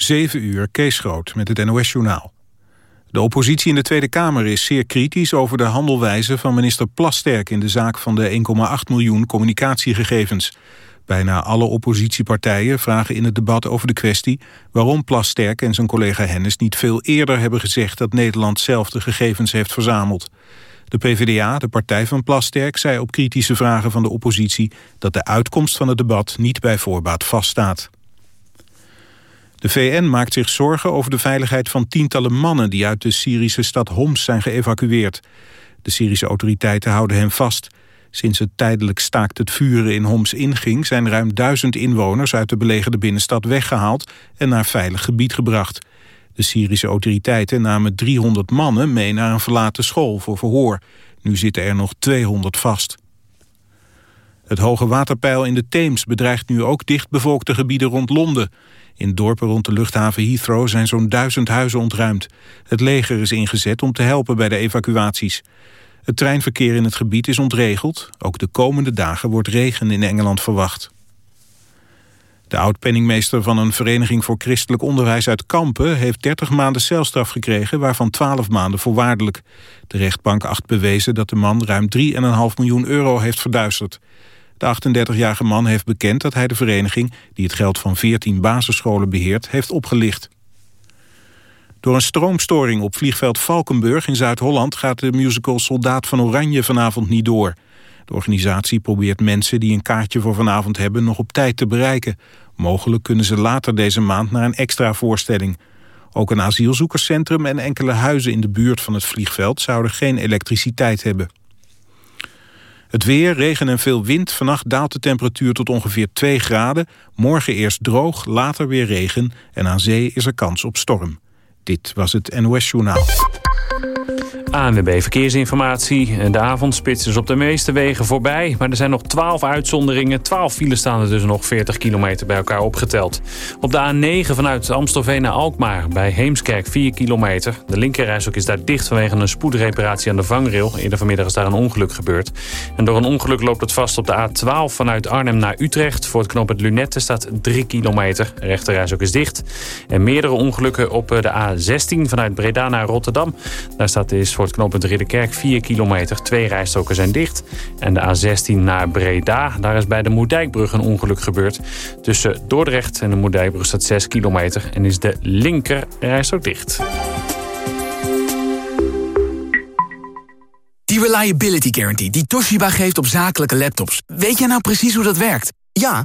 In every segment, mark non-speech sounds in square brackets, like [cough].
7 uur, Kees Groot met het NOS-journaal. De oppositie in de Tweede Kamer is zeer kritisch over de handelwijze van minister Plasterk in de zaak van de 1,8 miljoen communicatiegegevens. Bijna alle oppositiepartijen vragen in het debat over de kwestie waarom Plasterk en zijn collega Hennis niet veel eerder hebben gezegd dat Nederland zelf de gegevens heeft verzameld. De PvdA, de partij van Plasterk, zei op kritische vragen van de oppositie dat de uitkomst van het debat niet bij voorbaat vaststaat. De VN maakt zich zorgen over de veiligheid van tientallen mannen... die uit de Syrische stad Homs zijn geëvacueerd. De Syrische autoriteiten houden hen vast. Sinds het tijdelijk staakt het vuren in Homs inging... zijn ruim duizend inwoners uit de belegerde binnenstad weggehaald... en naar veilig gebied gebracht. De Syrische autoriteiten namen 300 mannen mee naar een verlaten school voor verhoor. Nu zitten er nog 200 vast. Het hoge waterpeil in de Theems bedreigt nu ook dichtbevolkte gebieden rond Londen. In dorpen rond de luchthaven Heathrow zijn zo'n duizend huizen ontruimd. Het leger is ingezet om te helpen bij de evacuaties. Het treinverkeer in het gebied is ontregeld. Ook de komende dagen wordt regen in Engeland verwacht. De oud-penningmeester van een vereniging voor christelijk onderwijs uit Kampen... heeft 30 maanden celstraf gekregen, waarvan 12 maanden voorwaardelijk. De rechtbank acht bewezen dat de man ruim 3,5 miljoen euro heeft verduisterd. De 38-jarige man heeft bekend dat hij de vereniging... die het geld van 14 basisscholen beheert, heeft opgelicht. Door een stroomstoring op vliegveld Valkenburg in Zuid-Holland... gaat de musical Soldaat van Oranje vanavond niet door. De organisatie probeert mensen die een kaartje voor vanavond hebben... nog op tijd te bereiken. Mogelijk kunnen ze later deze maand naar een extra voorstelling. Ook een asielzoekerscentrum en enkele huizen in de buurt van het vliegveld... zouden geen elektriciteit hebben. Het weer, regen en veel wind. Vannacht daalt de temperatuur tot ongeveer 2 graden. Morgen eerst droog, later weer regen. En aan zee is er kans op storm. Dit was het NOS Journaal. ANWB Verkeersinformatie. De avondspits is op de meeste wegen voorbij. Maar er zijn nog 12 uitzonderingen. 12 files staan er dus nog 40 kilometer bij elkaar opgeteld. Op de A9 vanuit Amstelveen naar Alkmaar. Bij Heemskerk 4 kilometer. De linkerrijstok is daar dicht vanwege een spoedreparatie aan de vangrail. Eerder vanmiddag is daar een ongeluk gebeurd. En door een ongeluk loopt het vast op de A12 vanuit Arnhem naar Utrecht. Voor het knooppunt Lunette staat 3 kilometer. De rechterrijstok is dicht. En meerdere ongelukken op de A16 vanuit Breda naar Rotterdam. Daar staat is voor knooppunt Ridderkerk 4 kilometer. Twee rijstoken zijn dicht. En de A16 naar Breda, daar is bij de Moerdijkbrug een ongeluk gebeurd. Tussen Dordrecht en de Moerdijkbrug staat 6 kilometer en is de linker rijstok dicht. Die Reliability Guarantee die Toshiba geeft op zakelijke laptops. Weet jij nou precies hoe dat werkt? Ja,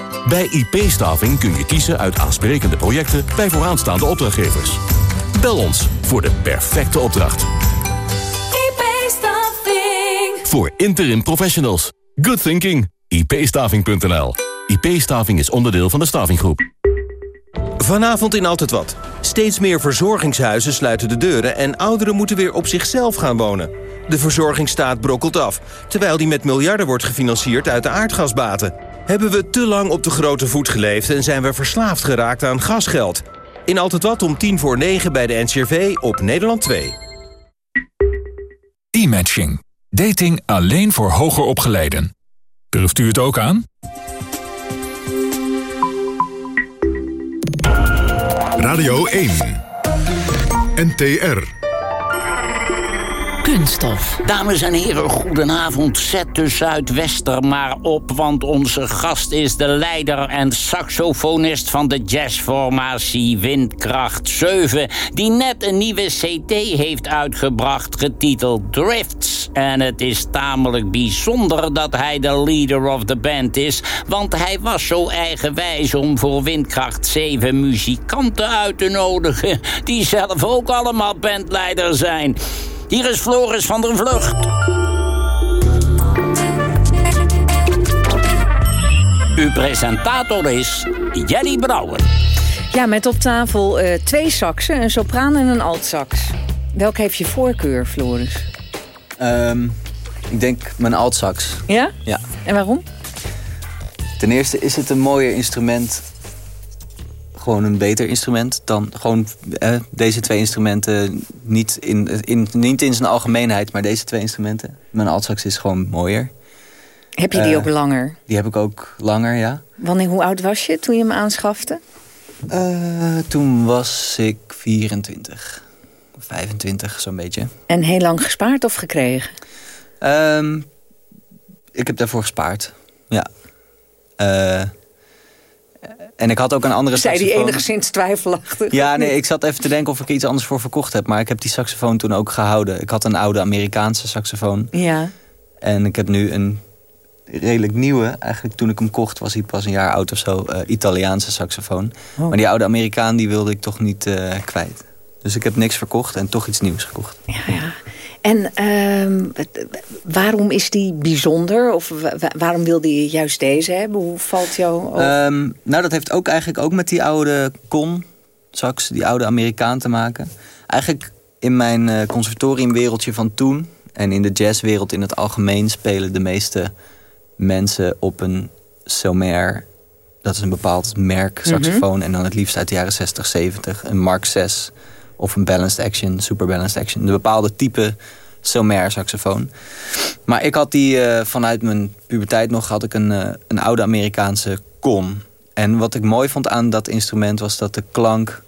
Bij IP-staving kun je kiezen uit aansprekende projecten bij vooraanstaande opdrachtgevers. Bel ons voor de perfecte opdracht. IP-staving. Voor interim professionals. Good thinking. ipstaving.nl IP-staving is onderdeel van de Stavinggroep. Vanavond in Altijd Wat. Steeds meer verzorgingshuizen sluiten de deuren... en ouderen moeten weer op zichzelf gaan wonen. De verzorgingsstaat brokkelt af... terwijl die met miljarden wordt gefinancierd uit de aardgasbaten. Hebben we te lang op de grote voet geleefd... en zijn we verslaafd geraakt aan gasgeld? In Altijd Wat om tien voor negen bij de NCRV op Nederland 2. E-matching. Dating alleen voor hoger opgeleiden. Durft u het ook aan? Radio 1. NTR. Kunststof. Dames en heren, goedenavond. Zet de Zuidwester maar op, want onze gast is de leider en saxofonist van de jazzformatie Windkracht 7, die net een nieuwe CD heeft uitgebracht getiteld Drifts. En het is tamelijk bijzonder dat hij de leader of the band is, want hij was zo eigenwijs om voor Windkracht 7 muzikanten uit te nodigen, die zelf ook allemaal bandleider zijn. Hier is Floris van der Vlucht. Uw presentator is Jerry Brouwer. Ja, met op tafel uh, twee saxen, een sopraan en een altsax. Welke heeft je voorkeur, Floris? Um, ik denk mijn altsax. Ja? Ja. En waarom? Ten eerste is het een mooier instrument. Gewoon een beter instrument dan gewoon eh, deze twee instrumenten. Niet in, in, niet in zijn algemeenheid, maar deze twee instrumenten. Mijn altsax is gewoon mooier. Heb je die uh, ook langer? Die heb ik ook langer, ja. Wanneer, hoe oud was je toen je hem aanschafte? Uh, toen was ik 24. 25, zo'n beetje. En heel lang gespaard of gekregen? Um, ik heb daarvoor gespaard, ja. Uh, en ik had ook een andere saxofoon. die enigszins twijfelachtig? Ja, nee, ik zat even te denken of ik er iets anders voor verkocht heb. Maar ik heb die saxofoon toen ook gehouden. Ik had een oude Amerikaanse saxofoon. Ja. En ik heb nu een redelijk nieuwe. Eigenlijk toen ik hem kocht was hij pas een jaar oud of zo. Uh, Italiaanse saxofoon. Oh. Maar die oude Amerikaan die wilde ik toch niet uh, kwijt. Dus ik heb niks verkocht en toch iets nieuws gekocht. Ja, ja. En uh, waarom is die bijzonder? Of waarom wilde je juist deze hebben? Hoe valt jou? Um, nou, dat heeft ook eigenlijk ook met die oude Con sax, die oude Amerikaan te maken. Eigenlijk in mijn uh, conservatoriumwereldje van toen... en in de jazzwereld in het algemeen spelen de meeste mensen op een Somer. Dat is een bepaald merk saxofoon. Mm -hmm. En dan het liefst uit de jaren 60, 70. Een Mark 6 of een balanced action, super balanced action. Een bepaalde type Somer saxofoon. Maar ik had die uh, vanuit mijn puberteit nog had ik een, uh, een oude Amerikaanse Con. En wat ik mooi vond aan dat instrument was dat de klank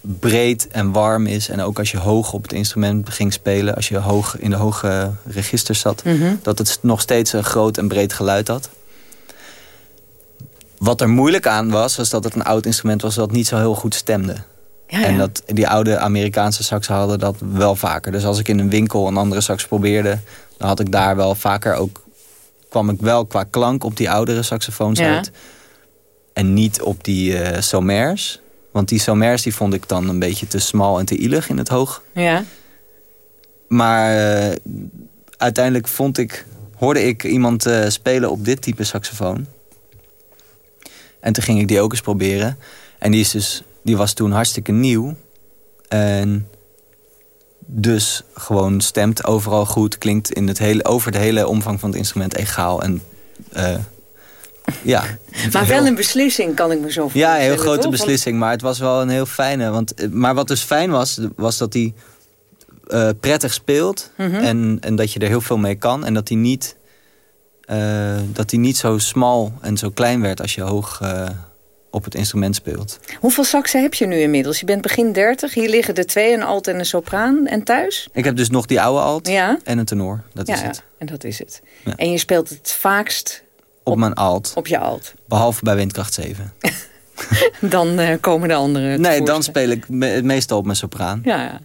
breed en warm is. En ook als je hoog op het instrument ging spelen, als je hoog in de hoge registers zat, Mhm. mm -hmm. dat het nog steeds een groot en breed geluid had. Wat er moeilijk aan was, was dat het een oud instrument was dat niet zo heel goed stemde. Ja, ja. En dat, die oude Amerikaanse saxen hadden dat wel vaker. Dus als ik in een winkel een andere sax probeerde... dan had ik daar wel vaker ook... kwam ik wel qua klank op die oudere saxofoons Ja. uit. En niet op die eh Somers. Want die Somers die vond ik dan een beetje te smal en te ielig in het hoog. Ja. Maar eh, uiteindelijk vond ik, hoorde ik iemand eh, spelen op dit type saxofoon. En toen ging ik die ook eens proberen. En die, is dus, die was toen hartstikke nieuw. En dus gewoon stemt overal goed. Klinkt in het hele, over de hele omvang van het instrument egaal. En eh, ja. [laughs] Maar wel een beslissing, kan ik me zo Ja, voorstellen. een heel grote toch? beslissing. Maar het was wel een heel fijne. Want, eh, maar wat dus fijn was, was dat hij eh, prettig speelt. Mhm. en, en dat je er heel veel mee kan. En dat hij niet, dat hij niet zo smal en zo klein werd als je hoog op het instrument speelt. Hoeveel saxen heb je nu inmiddels? Je bent begin 30, hier liggen de twee, een alt en een sopraan. En thuis? Ik heb dus nog die oude alt Ja. en een tenor. Dat ja, is het. en dat is het. Ja. En je speelt het vaakst Op, mijn alt. op je alt. Behalve bij windkracht 7. [laughs] Dan eh, komen de anderen nee, dan speel ik me- meestal op mijn sopraan. Ja, ja.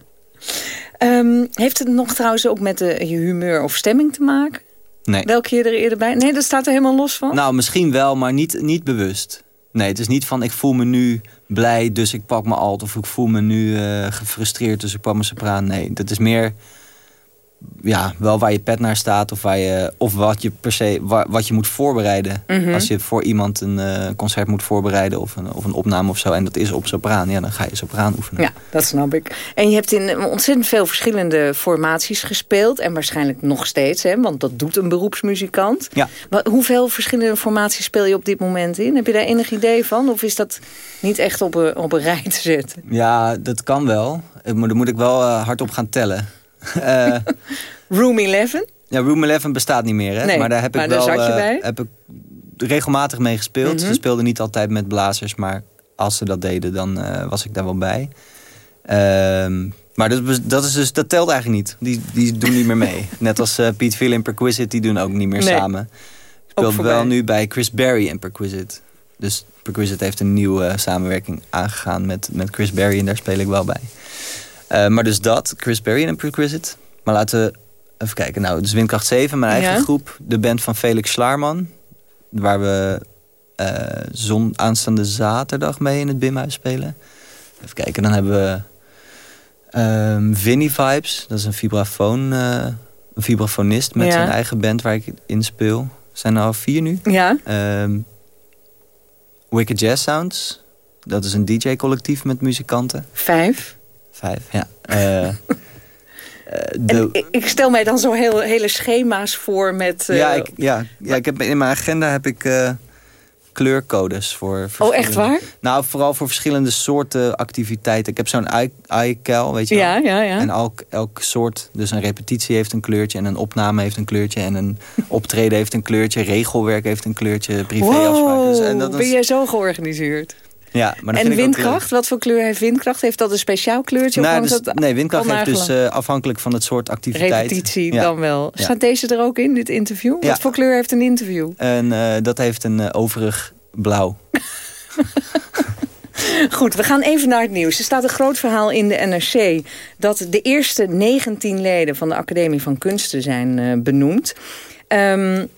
Ehm, heeft het nog trouwens ook met de, je humeur of stemming te maken? Nee. Welke je er eerder bij? Nee, dat staat er helemaal los van? Nou, misschien wel, maar niet, niet bewust. Nee, het is niet van ik voel me nu blij, dus ik pak mijn alt. Of ik voel me nu eh, gefrustreerd, dus ik pak mijn sopraan. Nee, dat is meer ja, wel waar je pet naar staat. Of, waar je, of wat je per se wa- wat je moet voorbereiden. Mhm. Als je voor iemand een eh, concert moet voorbereiden of een, of een opname of zo. En dat is op sopraan, ja, dan ga je sopraan oefenen. Ja, dat snap ik. En je hebt in ontzettend veel verschillende formaties gespeeld. En waarschijnlijk nog steeds, hè, want dat doet een beroepsmuzikant. Ja. Wat, hoeveel verschillende formaties speel je op dit moment in? Heb je daar enig idee van? Of is dat niet echt op een, op een rij te zetten? Ja, dat kan wel. Eh, Maar daar moet ik wel eh, hard op gaan tellen. Eh, [laughs] Room 11? Ja, Room 11 bestaat niet meer, hè? Nee, maar daar heb maar ik daar wel zat je eh, bij? heb ik regelmatig mee gespeeld. Mhm. Ze speelden niet altijd met blazers, maar als ze dat deden, dan eh, was ik daar wel bij. Ehm, maar dat, dat, is dus, dat telt eigenlijk niet. Die, die doen niet meer mee. [laughs] Net als eh Pete Phil en Perquisite, die doen ook niet meer Nee. samen. Ik speel voorbij. wel nu bij Chris Berry en Perquisite. Dus Perquisite heeft een nieuwe samenwerking aangegaan met, met Chris Berry en daar speel ik wel bij. Eh, maar dus dat, Chris Berry en Perquisite. Maar laten we even kijken. Nou, dus Windkracht 7, mijn eigen Ja. groep. De band van Felix Slaarman. Waar we eh, zon, aanstaande zaterdag mee in het Bimhuis spelen. Even kijken, dan hebben we ehm Vinny Vibes. Dat is een vibrafoon, eh, een vibrafonist met Ja. zijn eigen band waar ik in speel. Er zijn er al vier nu. Ja. Ehm, Wicked Jazz Sounds. Dat is een DJ-collectief met muzikanten. Vijf? Vijf, ja. Uh, [laughs] de... ik, ik, stel mij dan zo heel, hele schema's voor met... Uh, ja, ik, ja, ja, ik heb, in mijn agenda heb ik uh, kleurcodes voor... Oh, echt waar? Nou, vooral voor verschillende soorten activiteiten. Ik heb zo'n iCal, weet je Ja, ja, ja. En elk, elk soort, dus een repetitie heeft een kleurtje... en een opname heeft een kleurtje... en een [laughs] optreden heeft een kleurtje... regelwerk heeft een kleurtje, privéafspraken. Wow, dus, en dat ben jij zo georganiseerd? Ja, maar en windkracht, wat voor kleur heeft windkracht? Heeft dat een speciaal kleurtje? Nou, of dus, dat nee, windkracht heeft dus uh, afhankelijk van het soort activiteit. Repetitie ja. dan wel. Ja. Staat deze er ook in, dit interview? Wat voor kleur heeft een interview? En uh, dat heeft een uh, overig blauw. [laughs] Goed, we gaan even naar het nieuws. Er staat een groot verhaal in de NRC... dat de eerste 19 leden van de Academie van Kunsten zijn benoemd. Um,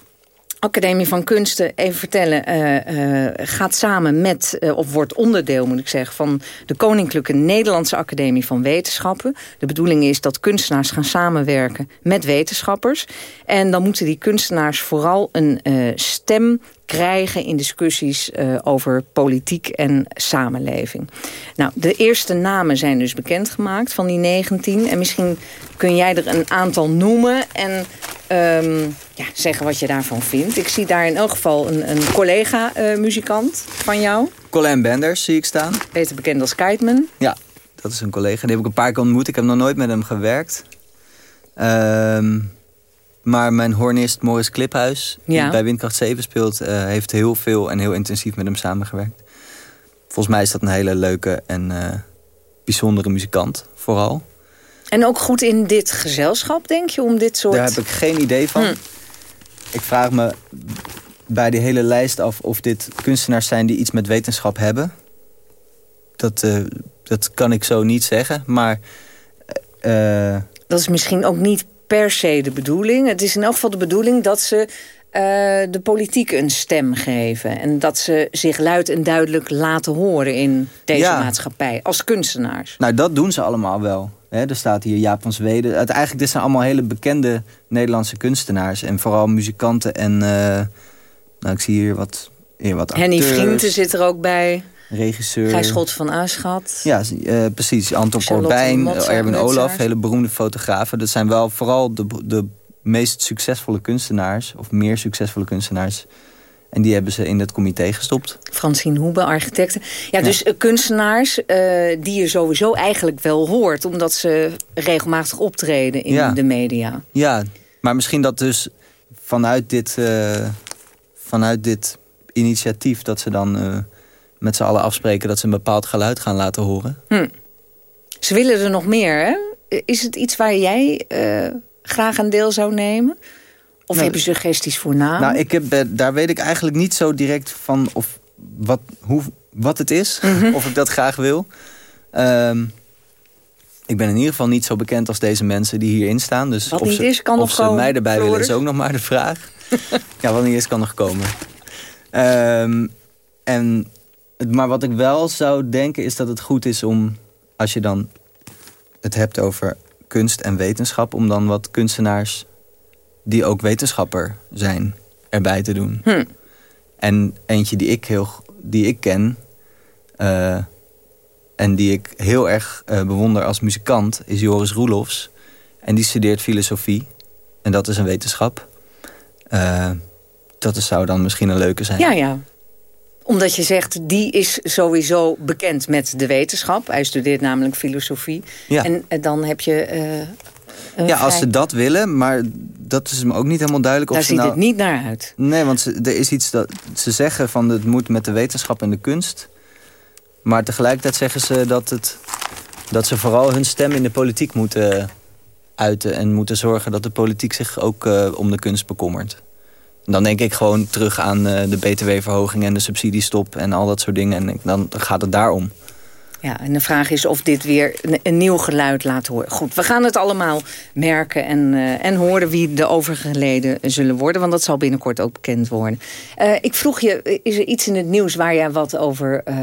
Academie van Kunsten, even vertellen, uh, uh, gaat samen met, uh, of wordt onderdeel moet ik zeggen, van de Koninklijke Nederlandse Academie van Wetenschappen. De bedoeling is dat kunstenaars gaan samenwerken met wetenschappers. En dan moeten die kunstenaars vooral een stem krijgen in discussies over politiek en samenleving. Nou, de eerste namen zijn dus bekendgemaakt van die 19. En misschien kun jij er een aantal noemen en um, ja, zeggen wat je daarvan vindt. Ik zie daar in elk geval een, een collega-muzikant uh, van jou. Colin Benders zie ik staan. Beter bekend als Kiteman. Ja, dat is een collega. Die heb ik een paar keer ontmoet. Ik heb nog nooit met hem gewerkt. Um, maar mijn hornist Morris Kliphuis, ja. die bij Windkracht 7 speelt... Uh, heeft heel veel en heel intensief met hem samengewerkt. Volgens mij is dat een hele leuke en uh, bijzondere muzikant, vooral. En ook goed in dit gezelschap, denk je, om dit soort... Daar heb ik geen idee van. Hm. Ik vraag me bij die hele lijst af of dit kunstenaars zijn... die iets met wetenschap hebben. Dat, uh, dat kan ik zo niet zeggen, maar... dat is misschien ook niet per se de bedoeling. Het is in elk geval de bedoeling dat ze uh, de politiek een stem geven. En dat ze zich luid en duidelijk laten horen in deze Ja. maatschappij. Als kunstenaars. Nou, dat doen ze allemaal wel. Hè, er staat hier Jaap van Zweden. Het, eigenlijk, dit zijn allemaal hele bekende Nederlandse kunstenaars. En vooral muzikanten en... eh, nou, ik zie hier wat, hier wat Henny acteurs, Vrienden zit er ook bij. regisseur. Gijs Schot van Aarschat. Ja, eh, precies. Anton Charlotte Corbijn, Motsa- Erwin. Olaf, hele beroemde fotografen. Dat zijn wel vooral de, de meest succesvolle kunstenaars. Of meer succesvolle kunstenaars. En die hebben ze in het comité gestopt. Francine Hoebe, architecten. Ja, dus eh, kunstenaars eh, die je sowieso eigenlijk wel hoort... omdat ze regelmatig optreden in Ja. de media. Ja, maar misschien dat dus vanuit dit, eh, vanuit dit initiatief... dat ze dan met z'n allen afspreken dat ze een bepaald geluid gaan laten horen. Hm. Ze willen er nog meer, hè? Is het iets waar jij graag aan deel zou nemen? Of Nou, heb je suggesties voor namen? Nou, ik heb, eh, daar weet ik eigenlijk niet zo direct van of wat, hoe, wat het is. Mhm. [laughs] Of ik dat graag wil. Ehm, ik ben in ieder geval niet zo bekend als deze mensen die hierin staan. Dus Wat of niet ze, is, kan of nog ze komen, mij erbij willen is ook nog maar de vraag. [laughs] ja, wat niet is kan nog komen. Ehm, en, maar wat ik wel zou denken is dat het goed is om... als je dan het hebt over kunst en wetenschap... om dan wat kunstenaars die ook wetenschapper zijn erbij te doen. Hm. En eentje die ik, heel, die ik ken... eh, en die ik heel erg eh, bewonder als muzikant... is Joris Roelofs. En die studeert filosofie. En dat is een wetenschap. Eh, dat is, zou dan misschien een leuke zijn. Ja, ja. Omdat je zegt, die is sowieso bekend met de wetenschap. Hij studeert namelijk filosofie. Ja. En dan heb je... een Ja, als ze dat willen, maar dat is me ook niet helemaal duidelijk. Daar of ze ziet nou... het niet naar uit. Nee, want ze, er is iets dat ze zeggen van het moet met de wetenschap en de kunst. Maar tegelijkertijd zeggen ze dat, het, dat ze vooral hun stem in de politiek moeten uiten. En moeten zorgen dat de politiek zich ook eh, om de kunst bekommert. En dan denk ik gewoon terug aan eh, de btw-verhoging en de subsidiestop en al dat soort dingen. En ik- dan gaat het daarom. Ja, en de vraag is of dit weer een, nieuw geluid laat horen. Goed, we gaan het allemaal merken en, eh, en horen wie de overige leden zullen worden. Want dat zal binnenkort ook bekend worden. Eh, ik vroeg je, is er iets in het nieuws waar jij wat over eh,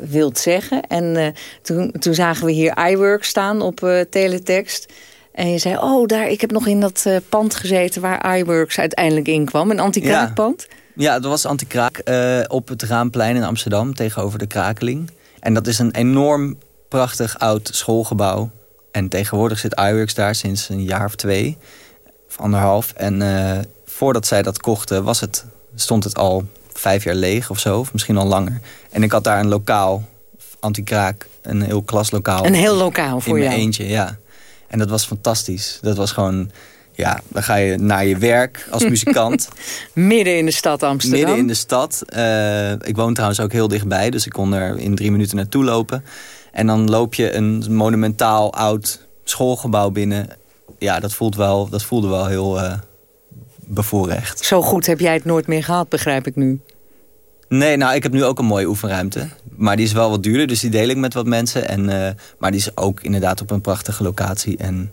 wilt zeggen? En toen, toen zagen we hier iWork staan op teletext. En je zei, oh, daar, ik heb nog in dat pand gezeten waar iWorks uiteindelijk in kwam. Een anti-kraakpand. Ja, het was anti-kraak uh, op het Raamplein in Amsterdam tegenover de Krakeling. En dat is een enorm prachtig oud schoolgebouw. En tegenwoordig zit iWorks daar sinds een jaar of twee, of anderhalf. En uh, voordat zij dat kochten was het, stond het al vijf jaar leeg of zo, of misschien al langer. En ik had daar een lokaal, anti-kraak, een heel klaslokaal. Een heel lokaal voor in jou? In eentje, ja. En dat was fantastisch. Dat was gewoon ja, dan ga je naar je werk als [laughs] muzikant. Midden in de stad Amsterdam. Midden in de stad. Uh, ik woon trouwens ook heel dichtbij, dus ik kon er in drie minuten naartoe lopen. En dan loop je een monumentaal oud schoolgebouw binnen. Ja, dat, voelt wel, dat voelde wel heel uh, bevoorrecht. Zo goed heb jij het nooit meer gehad, begrijp ik nu. Nee, nou, ik heb nu ook een mooie oefenruimte. Maar die is wel wat duurder, dus die deel ik met wat mensen. En, uh, maar die is ook inderdaad op een prachtige locatie. En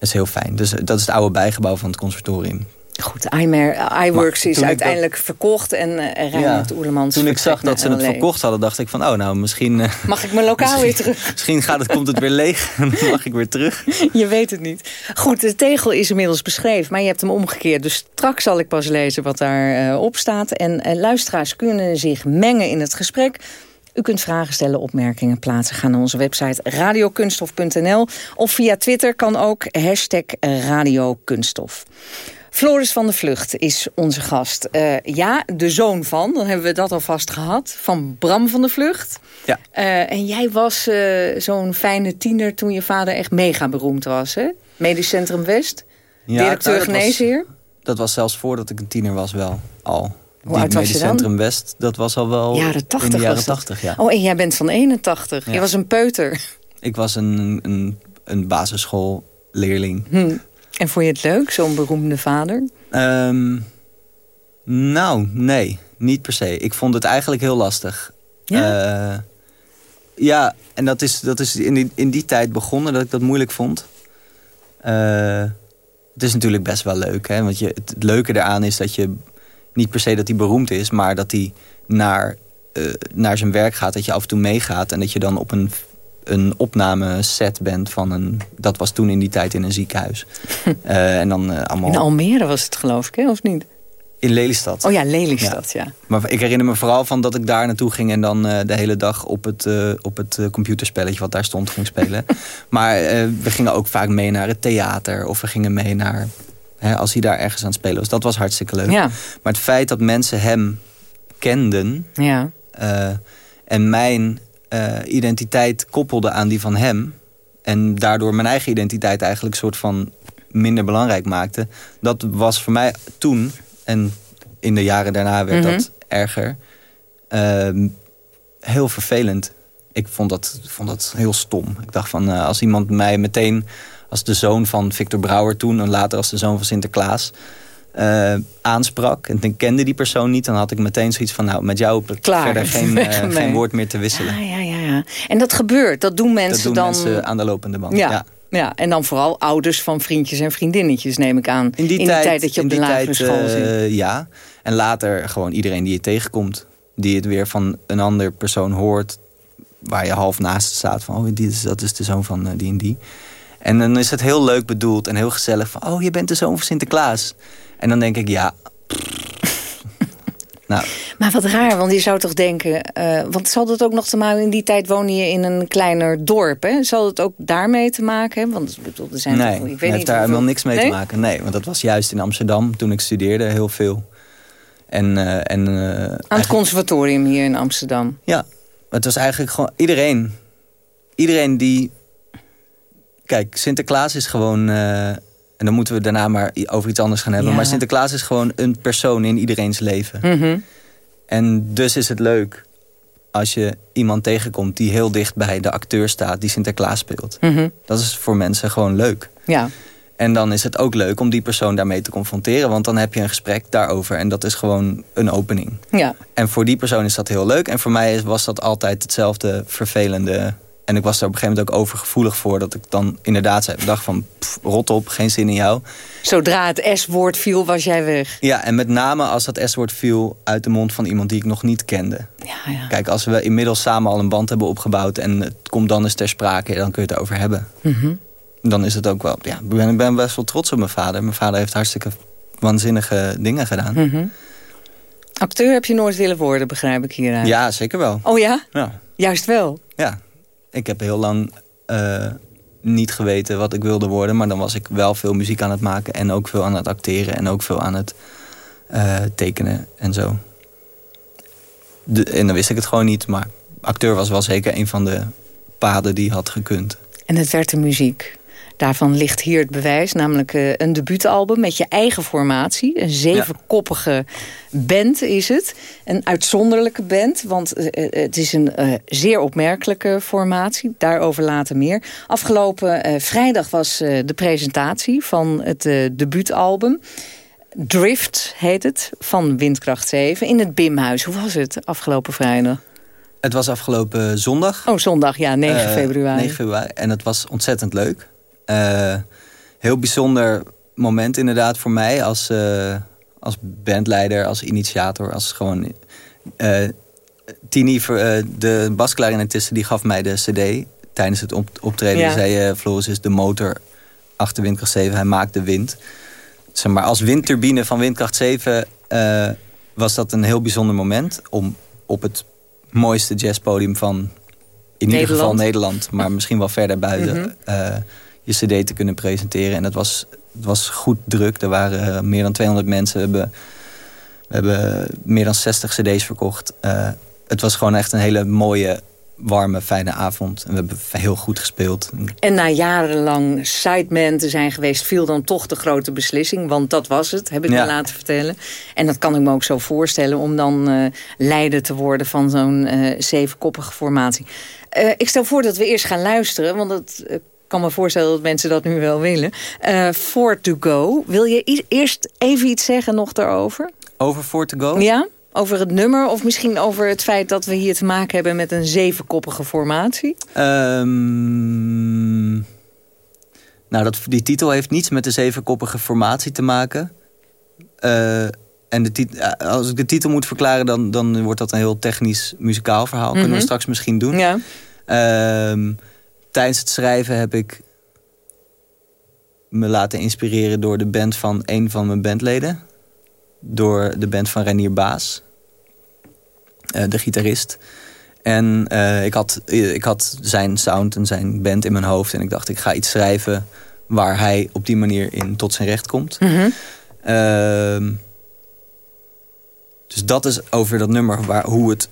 is heel fijn. Dus dat is het oude bijgebouw van het conservatorium. Goed, iWorks is uiteindelijk verkocht en uh, Reinhard ja, Oerlemans... Toen ik zag dat ze het verkocht hadden, dacht ik van... oh, nou, misschien... Uh, mag ik mijn lokaal weer terug? Misschien gaat het, komt het weer leeg [laughs] en dan mag ik weer terug. Je weet het niet. Goed, de tegel is inmiddels beschreven, maar je hebt hem omgekeerd. Dus straks zal ik pas lezen wat daarop uh, op staat. En luisteraars kunnen zich mengen in het gesprek... U kunt vragen stellen, opmerkingen plaatsen. Ga naar onze website radiokunstof.nl. Of via Twitter kan ook hashtag radiokunststof. Floris van de Vlucht is onze gast. Uh, ja, de zoon van, dan hebben we dat alvast gehad, van Bram van de Vlucht. Ja. Uh, en jij was uh, zo'n fijne tiener toen je vader echt mega beroemd was, hè? Medisch Centrum West, ja, directeur nou, geneesheer. Dat was zelfs voordat ik een tiener was wel, al. Hoe oud was je dan? Centrum West, dat was al wel jaren 80 in de jaren 80, ja. Oh, en jij bent van 81. Ja. Je was een peuter. Ik was een, een, een basisschoolleerling. Hm. En vond je het leuk, zo'n beroemde vader? Um, nou, nee. Niet per se. Ik vond het eigenlijk heel lastig. Ja? Uh, ja, en dat is, dat is in, die, in die tijd begonnen dat ik dat moeilijk vond. Uh, het is natuurlijk best wel leuk. Hè? Want je, het, het leuke eraan is dat je... Niet per se dat hij beroemd is, maar dat hij naar, uh, naar zijn werk gaat. Dat je af en toe meegaat en dat je dan op een een opnameset bent van een... Dat was toen in die tijd in een ziekenhuis. uh, [laughs] en dan, uh, allemaal... In Almere was het geloof ik, hè? of niet? In Lelystad. Oh ja, Lelystad, ja. ja. Maar ik herinner me vooral van dat ik daar naartoe ging... en dan uh, de hele dag op het, uh, op het computerspelletje wat daar stond ging spelen. [laughs] maar uh, we gingen ook vaak mee naar het theater. Of we gingen mee naar... Hè, als hij daar ergens aan het spelen was. Dat was hartstikke leuk. Ja. Maar het feit dat mensen hem kenden... Ja. en mijn uh, identiteit koppelde aan die van hem... en daardoor mijn eigen identiteit eigenlijk soort van minder belangrijk maakte... dat was voor mij toen, en in de jaren daarna werd mm -hmm. dat erger... Uh, heel vervelend. Ik vond dat, vond dat heel stom. Ik dacht van, uh, als iemand mij meteen als de zoon van Victor Brouwer toen... en later als de zoon van Sinterklaas... Uh, aansprak en ik kende die persoon niet... dan had ik meteen zoiets van, nou, met jou heb ik Klaar, verder [laughs] geen, uh, geen woord meer te wisselen. Ja, ja, ja, ja. En dat gebeurt, dat doen mensen dat doen dan... mensen aan de lopende band, ja. ja. Ja, en dan vooral ouders van vriendjes en vriendinnetjes, neem ik aan. In die, in tijd, die tijd dat je op de lagere tijd, school uh, zit. Ja, en later gewoon iedereen die je tegenkomt. Die het weer van een ander persoon hoort. Waar je half naast staat van, oh, die is, dat is de zoon van die en die. En dan is het heel leuk bedoeld en heel gezellig van... oh, je bent de zoon van Sinterklaas. En dan denk ik, ja... [laughs] nou. Maar wat raar, want je zou toch denken... Uh, want zal dat ook nog te maken... in die tijd woonde je in een kleiner dorp, hè? Zal het ook daarmee te maken hebben? Want bedoel, er zijn nee, toch, ik weet heeft niet daar helemaal niks mee nee? te maken. Nee, want dat was juist in Amsterdam toen ik studeerde heel veel. En, uh, en, uh, Aan het eigenlijk... conservatorium hier in Amsterdam? Ja, het was eigenlijk gewoon iedereen. Iedereen die... Kijk, Sinterklaas is gewoon... Uh, en dan moeten we daarna maar over iets anders gaan hebben. Ja. Maar Sinterklaas is gewoon een persoon in iedereen's leven. Mm -hmm. En dus is het leuk als je iemand tegenkomt... die heel dicht bij de acteur staat die Sinterklaas speelt. Mm -hmm. Dat is voor mensen gewoon leuk. Ja. En dan is het ook leuk om die persoon daarmee te confronteren. Want dan heb je een gesprek daarover. En dat is gewoon een opening. Ja. En voor die persoon is dat heel leuk. En voor mij was dat altijd hetzelfde vervelende... En ik was daar op een gegeven moment ook overgevoelig voor... dat ik dan inderdaad zei, dacht van, pff, rot op, geen zin in jou. Zodra het S-woord viel, was jij weg. Ja, en met name als dat S-woord viel uit de mond van iemand die ik nog niet kende. Ja, ja. Kijk, als we inmiddels samen al een band hebben opgebouwd... en het komt dan eens ter sprake, dan kun je het erover hebben. Mm -hmm. Dan is het ook wel... Ja, ik ben, ben best wel trots op mijn vader. Mijn vader heeft hartstikke waanzinnige dingen gedaan. Mm -hmm. Acteur heb je nooit willen worden, begrijp ik hieruit. Ja, zeker wel. Oh ja? Ja. Juist wel? Ja. Ik heb heel lang uh, niet geweten wat ik wilde worden. Maar dan was ik wel veel muziek aan het maken. En ook veel aan het acteren. En ook veel aan het uh, tekenen en zo. En dan wist ik het gewoon niet. Maar acteur was wel zeker een van de paden die had gekund. En het werd de muziek. Daarvan ligt hier het bewijs, namelijk uh, een debuutalbum met je eigen formatie. Een zevenkoppige band is het. Een uitzonderlijke band, want uh, het is een zeer opmerkelijke formatie. Daarover later meer. Afgelopen vrijdag was de presentatie van het debuutalbum. Drift heet het, van Windkracht 7, in het Bimhuis. Hoe was het afgelopen vrijdag? Het was afgelopen zondag. Oh, zondag, ja, 9 februari. 9 februari. En het was ontzettend leuk. Uh, heel bijzonder moment inderdaad voor mij als, uh, als bandleider, als initiator, als gewoon... Uh, Tini, de basklarinetiste, die gaf mij de cd tijdens het optreden. Ja. zei, Floris is de motor achter Windkracht 7, hij maakt de wind. Zeg maar, als windturbine van Windkracht 7 was dat een heel bijzonder moment... om op het mooiste jazzpodium van in Nederland. ieder geval Nederland... maar misschien wel verder buiten... Mm -hmm je cd te kunnen presenteren. En dat was, het was goed druk. Er waren uh, meer dan 200 mensen. We hebben, we hebben meer dan 60 cd's verkocht. Uh, het was gewoon echt een hele mooie, warme, fijne avond. En we hebben heel goed gespeeld. En na jarenlang sideman te zijn geweest... viel dan toch de grote beslissing. Want dat was het, heb ik ja. me laten vertellen. En dat kan ik me ook zo voorstellen... om dan uh, leider te worden van zo'n zevenkoppige formatie. ik stel voor dat we eerst gaan luisteren. Want het kan me voorstellen dat mensen dat nu wel willen. Uh, For to Go. Wil je eerst even iets zeggen nog daarover? Over For to Go? Ja, over het nummer of misschien over het feit dat we hier te maken hebben met een zevenkoppige formatie? Um, nou, dat, die titel heeft niets met de zevenkoppige formatie te maken. Uh, en de als ik de titel moet verklaren, dan, dan wordt dat een heel technisch muzikaal verhaal. Mm -hmm. Kunnen we straks misschien doen. Ja. Um, tijdens het schrijven heb ik me laten inspireren door de band van een van mijn bandleden. Door de band van Renier Baas. Uh, de gitarist. En uh, ik, had, ik had zijn sound en zijn band in mijn hoofd. En ik dacht, ik ga iets schrijven waar hij op die manier in tot zijn recht komt. Mm -hmm. uh, dus dat is over dat nummer, waar, hoe het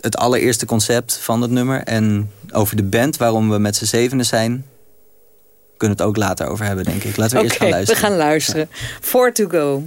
het allereerste concept van het nummer. En over de band, waarom we met z'n zevenen zijn... kunnen we het ook later over hebben, denk ik. Laten we okay, eerst gaan luisteren. we gaan luisteren. Ja. For to go.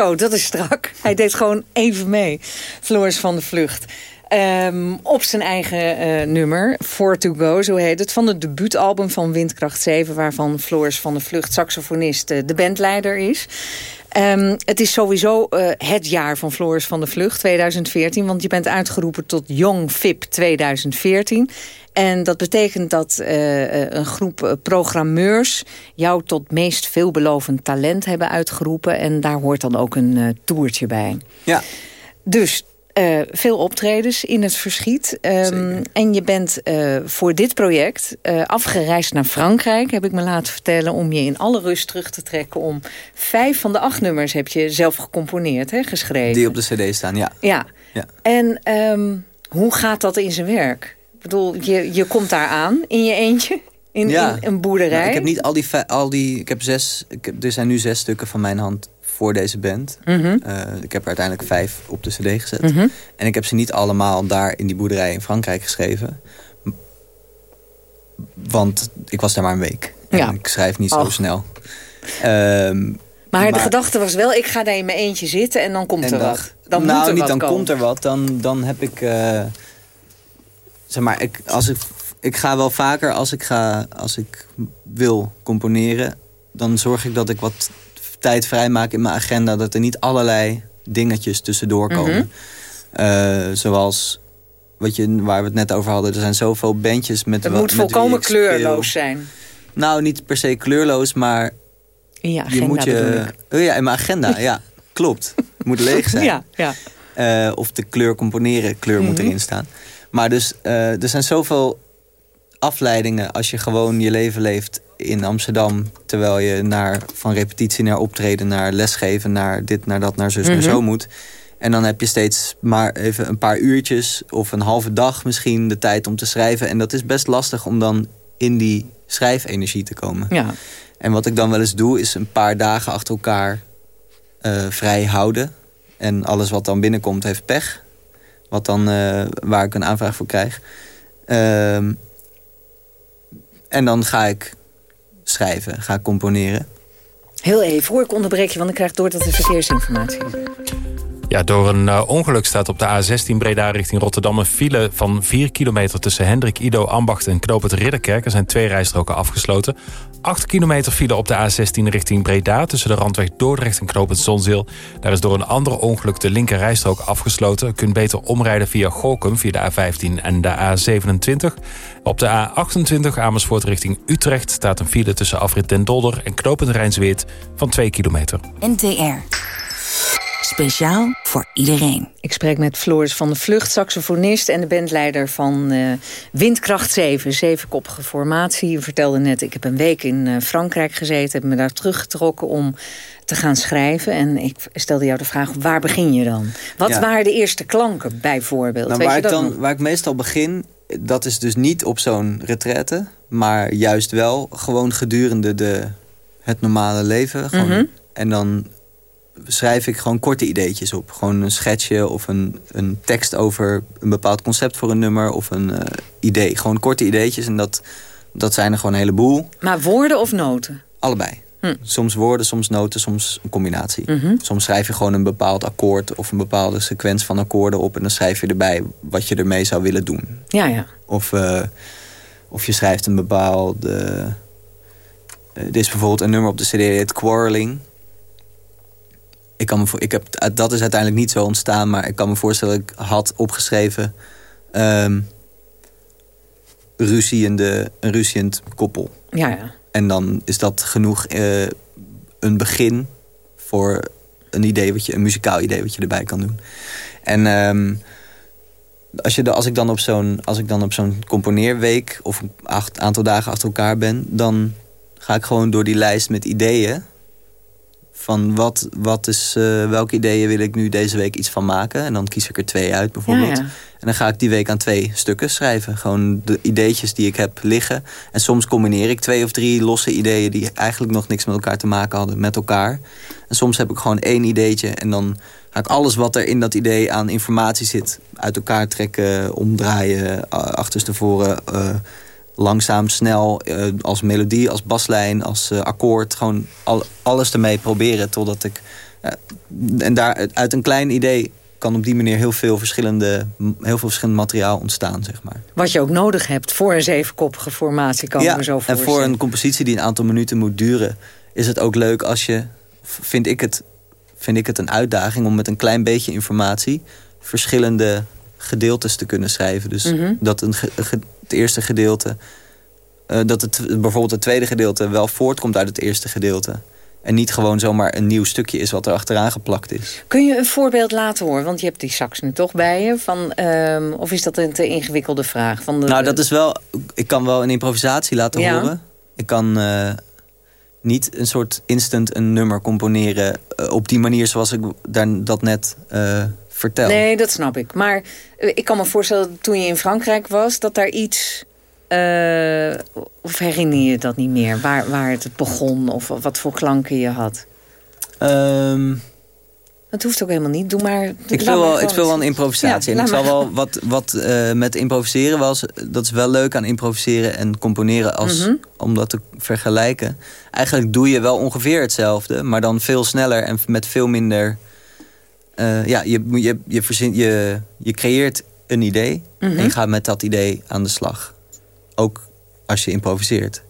Zo, dat is strak. [laughs] Hij deed gewoon even mee. Floris van de Vlucht. Ehm, op zijn eigen uh, nummer, For To Go, zo heet het... van het debuutalbum van Windkracht 7... waarvan Floris van de Vlucht, saxofonist, uh, de bandleider is. Um, het is sowieso uh, het jaar van Floris van de Vlucht, 2014... want je bent uitgeroepen tot Young VIP 2014... En dat betekent dat uh, een groep programmeurs... jou tot meest veelbelovend talent hebben uitgeroepen. En daar hoort dan ook een uh, toertje bij. Ja. Dus uh, veel optredens in het verschiet. Um, en je bent uh, voor dit project uh, afgereisd naar Frankrijk, heb ik me laten vertellen... om je in alle rust terug te trekken. Om vijf van de acht nummers heb je zelf gecomponeerd, hè, geschreven. Die op de cd staan, ja. Ja. ja. En um, hoe gaat dat in zijn werk? Ik bedoel, je, je komt daar aan in je eentje... In, ja. in een boerderij. Nou, ik heb niet al die, al die... Ik heb zes... Ik heb, er zijn nu zes stukken van mijn hand voor deze band. Mm -hmm. uh, ik heb er uiteindelijk vijf op de cd gezet. Mm -hmm. En ik heb ze niet allemaal daar in die boerderij in Frankrijk geschreven. Want ik was daar maar een week. En ja. ik schrijf niet oh. zo snel. Um, maar, maar, de gedachte was wel, ik ga daar in mijn eentje zitten en dan komt en er wat. Dan nou, moet er niet wat dan komen. komt er wat. Dan, dan heb ik... Uh, zeg maar, ik, als ik, ik ga wel vaker als ik, ga, als ik wil componeren... dan zorg ik dat ik wat tijd vrijmaak in mijn agenda... dat er niet allerlei dingetjes tussendoor komen. Mhm. Mm -hmm. uh, zoals wat je, waar we het net over hadden. Er zijn zoveel bandjes met Het wat, moet volkomen kleurloos zijn. Nou, niet per se kleurloos, maar... In je agenda je moet je, oh ja, in mijn agenda, [laughs] ja. Klopt. Het moet leeg zijn. Ja, ja. Uh, of de kleur componeren, kleur mm -hmm. moet erin staan. Maar dus, uh, er zijn zoveel afleidingen als je gewoon je leven leeft in Amsterdam... terwijl je naar, van repetitie naar optreden, naar lesgeven... naar dit, naar dat, naar zus, mm -hmm. naar zo moet. En dan heb je steeds maar even een paar uurtjes... of een halve dag misschien de tijd om te schrijven. En dat is best lastig om dan in die schrijfenergie te komen. Ja. En wat ik dan wel eens doe, is een paar dagen achter elkaar uh, vrij houden. En alles wat dan binnenkomt heeft pech. Wat dan, uh, waar ik een aanvraag voor krijg. Uh, en dan ga ik schrijven, ga componeren. Heel even, voor ik onderbreek je, want ik krijg door dat de verkeersinformatie. Ja, door een uh, ongeluk staat op de A16 Breda richting Rotterdam... een file van 4 kilometer tussen Hendrik, Ido, Ambacht en Knoop Ridderkerk. Er zijn twee rijstroken afgesloten. 8 kilometer file op de A16 richting Breda... tussen de randweg Dordrecht en Knoop het Zonzeel. Daar is door een ander ongeluk de linker rijstrook afgesloten. U kunt beter omrijden via Gorkum, via de A15 en de A27. Op de A28 Amersfoort richting Utrecht... staat een file tussen Afrit Den Dolder en Knoop het Rijnsweert van 2 kilometer. NTR. Speciaal voor iedereen. Ik spreek met Floris van de Vlucht, saxofonist... en de bandleider van uh, Windkracht 7, zevenkoppige formatie. Je vertelde net, ik heb een week in uh, Frankrijk gezeten... heb me daar teruggetrokken om te gaan schrijven. En ik stelde jou de vraag, waar begin je dan? Wat ja. waren de eerste klanken, bijvoorbeeld? Nou, Weet waar, je ik dan, nog? waar ik meestal begin, dat is dus niet op zo'n retraite... maar juist wel gewoon gedurende de, het normale leven. Gewoon, Mhm. En dan schrijf ik gewoon korte ideetjes op. Gewoon een schetsje of een, een tekst over een bepaald concept voor een nummer... of een uh, idee. Gewoon korte ideetjes en dat, dat zijn er gewoon een heleboel. Maar woorden of noten? Allebei. Hm. Soms woorden, soms noten, soms een combinatie. Mhm. Soms schrijf je gewoon een bepaald akkoord... of een bepaalde sequentie van akkoorden op... en dan schrijf je erbij wat je ermee zou willen doen. Ja, ja. Of, uh, of je schrijft een bepaalde... Uh, dit is bijvoorbeeld een nummer op de cd, heet Quarreling ik kan me voor, ik heb, dat is uiteindelijk niet zo ontstaan, maar ik kan me voorstellen dat ik had opgeschreven um, ruziende, een ruziend koppel. Ja, ja. En dan is dat genoeg uh, een begin voor een idee, wat je, een muzikaal idee wat je erbij kan doen. En um, als, je de, als ik dan op zo'n als ik dan op zo'n componeerweek of een acht, aantal dagen achter elkaar ben, dan ga ik gewoon door die lijst met ideeën van wat, wat is, uh, welke ideeën wil ik nu deze week iets van maken. En dan kies ik er twee uit bijvoorbeeld. Ja, ja. En dan ga ik die week aan twee stukken schrijven. Gewoon de ideetjes die ik heb liggen. En soms combineer ik twee of drie losse ideeën... die eigenlijk nog niks met elkaar te maken hadden, met elkaar. En soms heb ik gewoon één ideetje. En dan ga ik alles wat er in dat idee aan informatie zit... uit elkaar trekken, omdraaien, achterstevoren... Uh, langzaam, snel, uh, als melodie, als baslijn, als uh, akkoord. Gewoon al, alles ermee proberen totdat ik en daar, uit een klein idee kan op die manier heel veel, verschillende, heel veel verschillend materiaal ontstaan, zeg maar. Wat je ook nodig hebt voor een zevenkoppige formatie, kan ja, me zo voorstellen. en voor een compositie die een aantal minuten moet duren... is het ook leuk als je, vind ik het, vind ik het een uitdaging... om met een klein beetje informatie verschillende gedeeltes te kunnen schrijven. Dus Mhm. dat een ge- het eerste gedeelte... eh, dat het, bijvoorbeeld het tweede gedeelte wel voortkomt uit het eerste gedeelte... En niet gewoon zomaar een nieuw stukje is wat er achteraan geplakt is. Kun je een voorbeeld laten horen? Want je hebt die sax nu toch bij je. Van, ehm, of is dat een te ingewikkelde vraag? Van de, Nou, dat is wel... Ik kan wel een improvisatie laten Ja. horen. Ik kan eh, niet een soort instant een nummer componeren... eh, op die manier zoals ik daar, dat net vertel. Nee, dat snap ik. Maar eh, ik kan me voorstellen dat toen je in Frankrijk was... dat daar iets... eh, of herinner je dat niet meer? Waar, waar het begon of wat voor klanken je had? Ehm, Het hoeft ook helemaal niet. Doe maar. ik speel wel, ik speel wel een improvisatie. Ja, en ik zal maar wel wat, wat eh, met improviseren was. Dat is wel leuk aan improviseren en componeren als, Mhm. om dat te vergelijken. Eigenlijk doe je wel ongeveer hetzelfde, maar dan veel sneller en met veel minder. Eh, ja, je, je, je, je, je creëert een idee Mhm. en je gaat met dat idee aan de slag. Ook als je improviseert.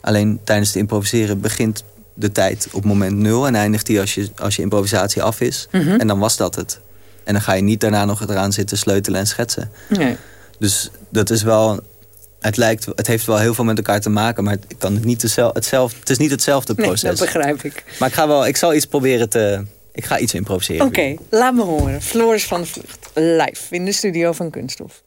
Alleen tijdens het improviseren begint de tijd op moment nul... en eindigt die als je, als je improvisatie af is. Mhm. En dan was dat het. En dan ga je niet daarna nog eraan zitten sleutelen en schetsen. Nee. Dus dat is wel... Het, lijkt, het heeft wel heel veel met elkaar te maken... maar het, kan het, niet hetzelfde, het is niet hetzelfde Nee, proces. dat begrijp ik. Maar ik, ga wel, ik zal iets proberen te... Ik ga iets improviseren. Oké, laat me horen. Floris van de Vlucht. Live in de studio van Kunststof.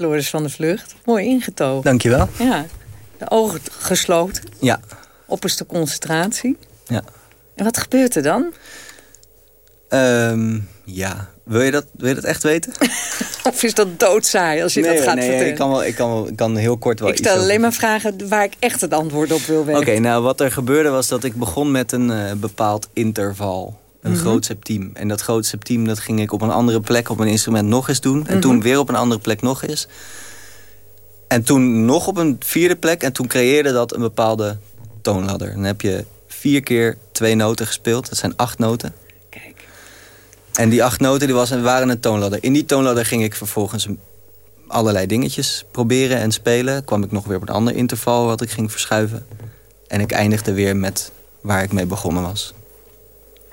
Floris van de Vlucht. Mooi ingetogen. Dankjewel. Ja. De ogen gesloten. Ja. Opperste concentratie. Ja. En wat gebeurt er dan? Ehm, ja. Wil je, dat, wil je dat echt weten? [laughs] Of is dat doodsaai als je nee, dat gaat nee, vertellen? ik kan, wel, ik, kan wel, ik kan heel kort wel Ik iets stel over- alleen maar vragen waar ik echt het antwoord op wil Oké, weten. nou wat er gebeurde was dat ik begon met een eh, bepaald interval. Een Mhm. groot septiem. En dat groot septiem dat ging ik op een andere plek op een instrument nog eens doen. En Mhm. toen weer op een andere plek nog eens. En toen nog op een vierde plek. En toen creëerde dat een bepaalde toonladder. Dan heb je vier keer twee noten gespeeld. Dat zijn acht noten. Kijk. En die acht noten die was, waren een toonladder. In die toonladder ging ik vervolgens allerlei dingetjes proberen en spelen. Kwam ik nog weer op een ander interval wat ik ging verschuiven. En ik eindigde weer met waar ik mee begonnen was.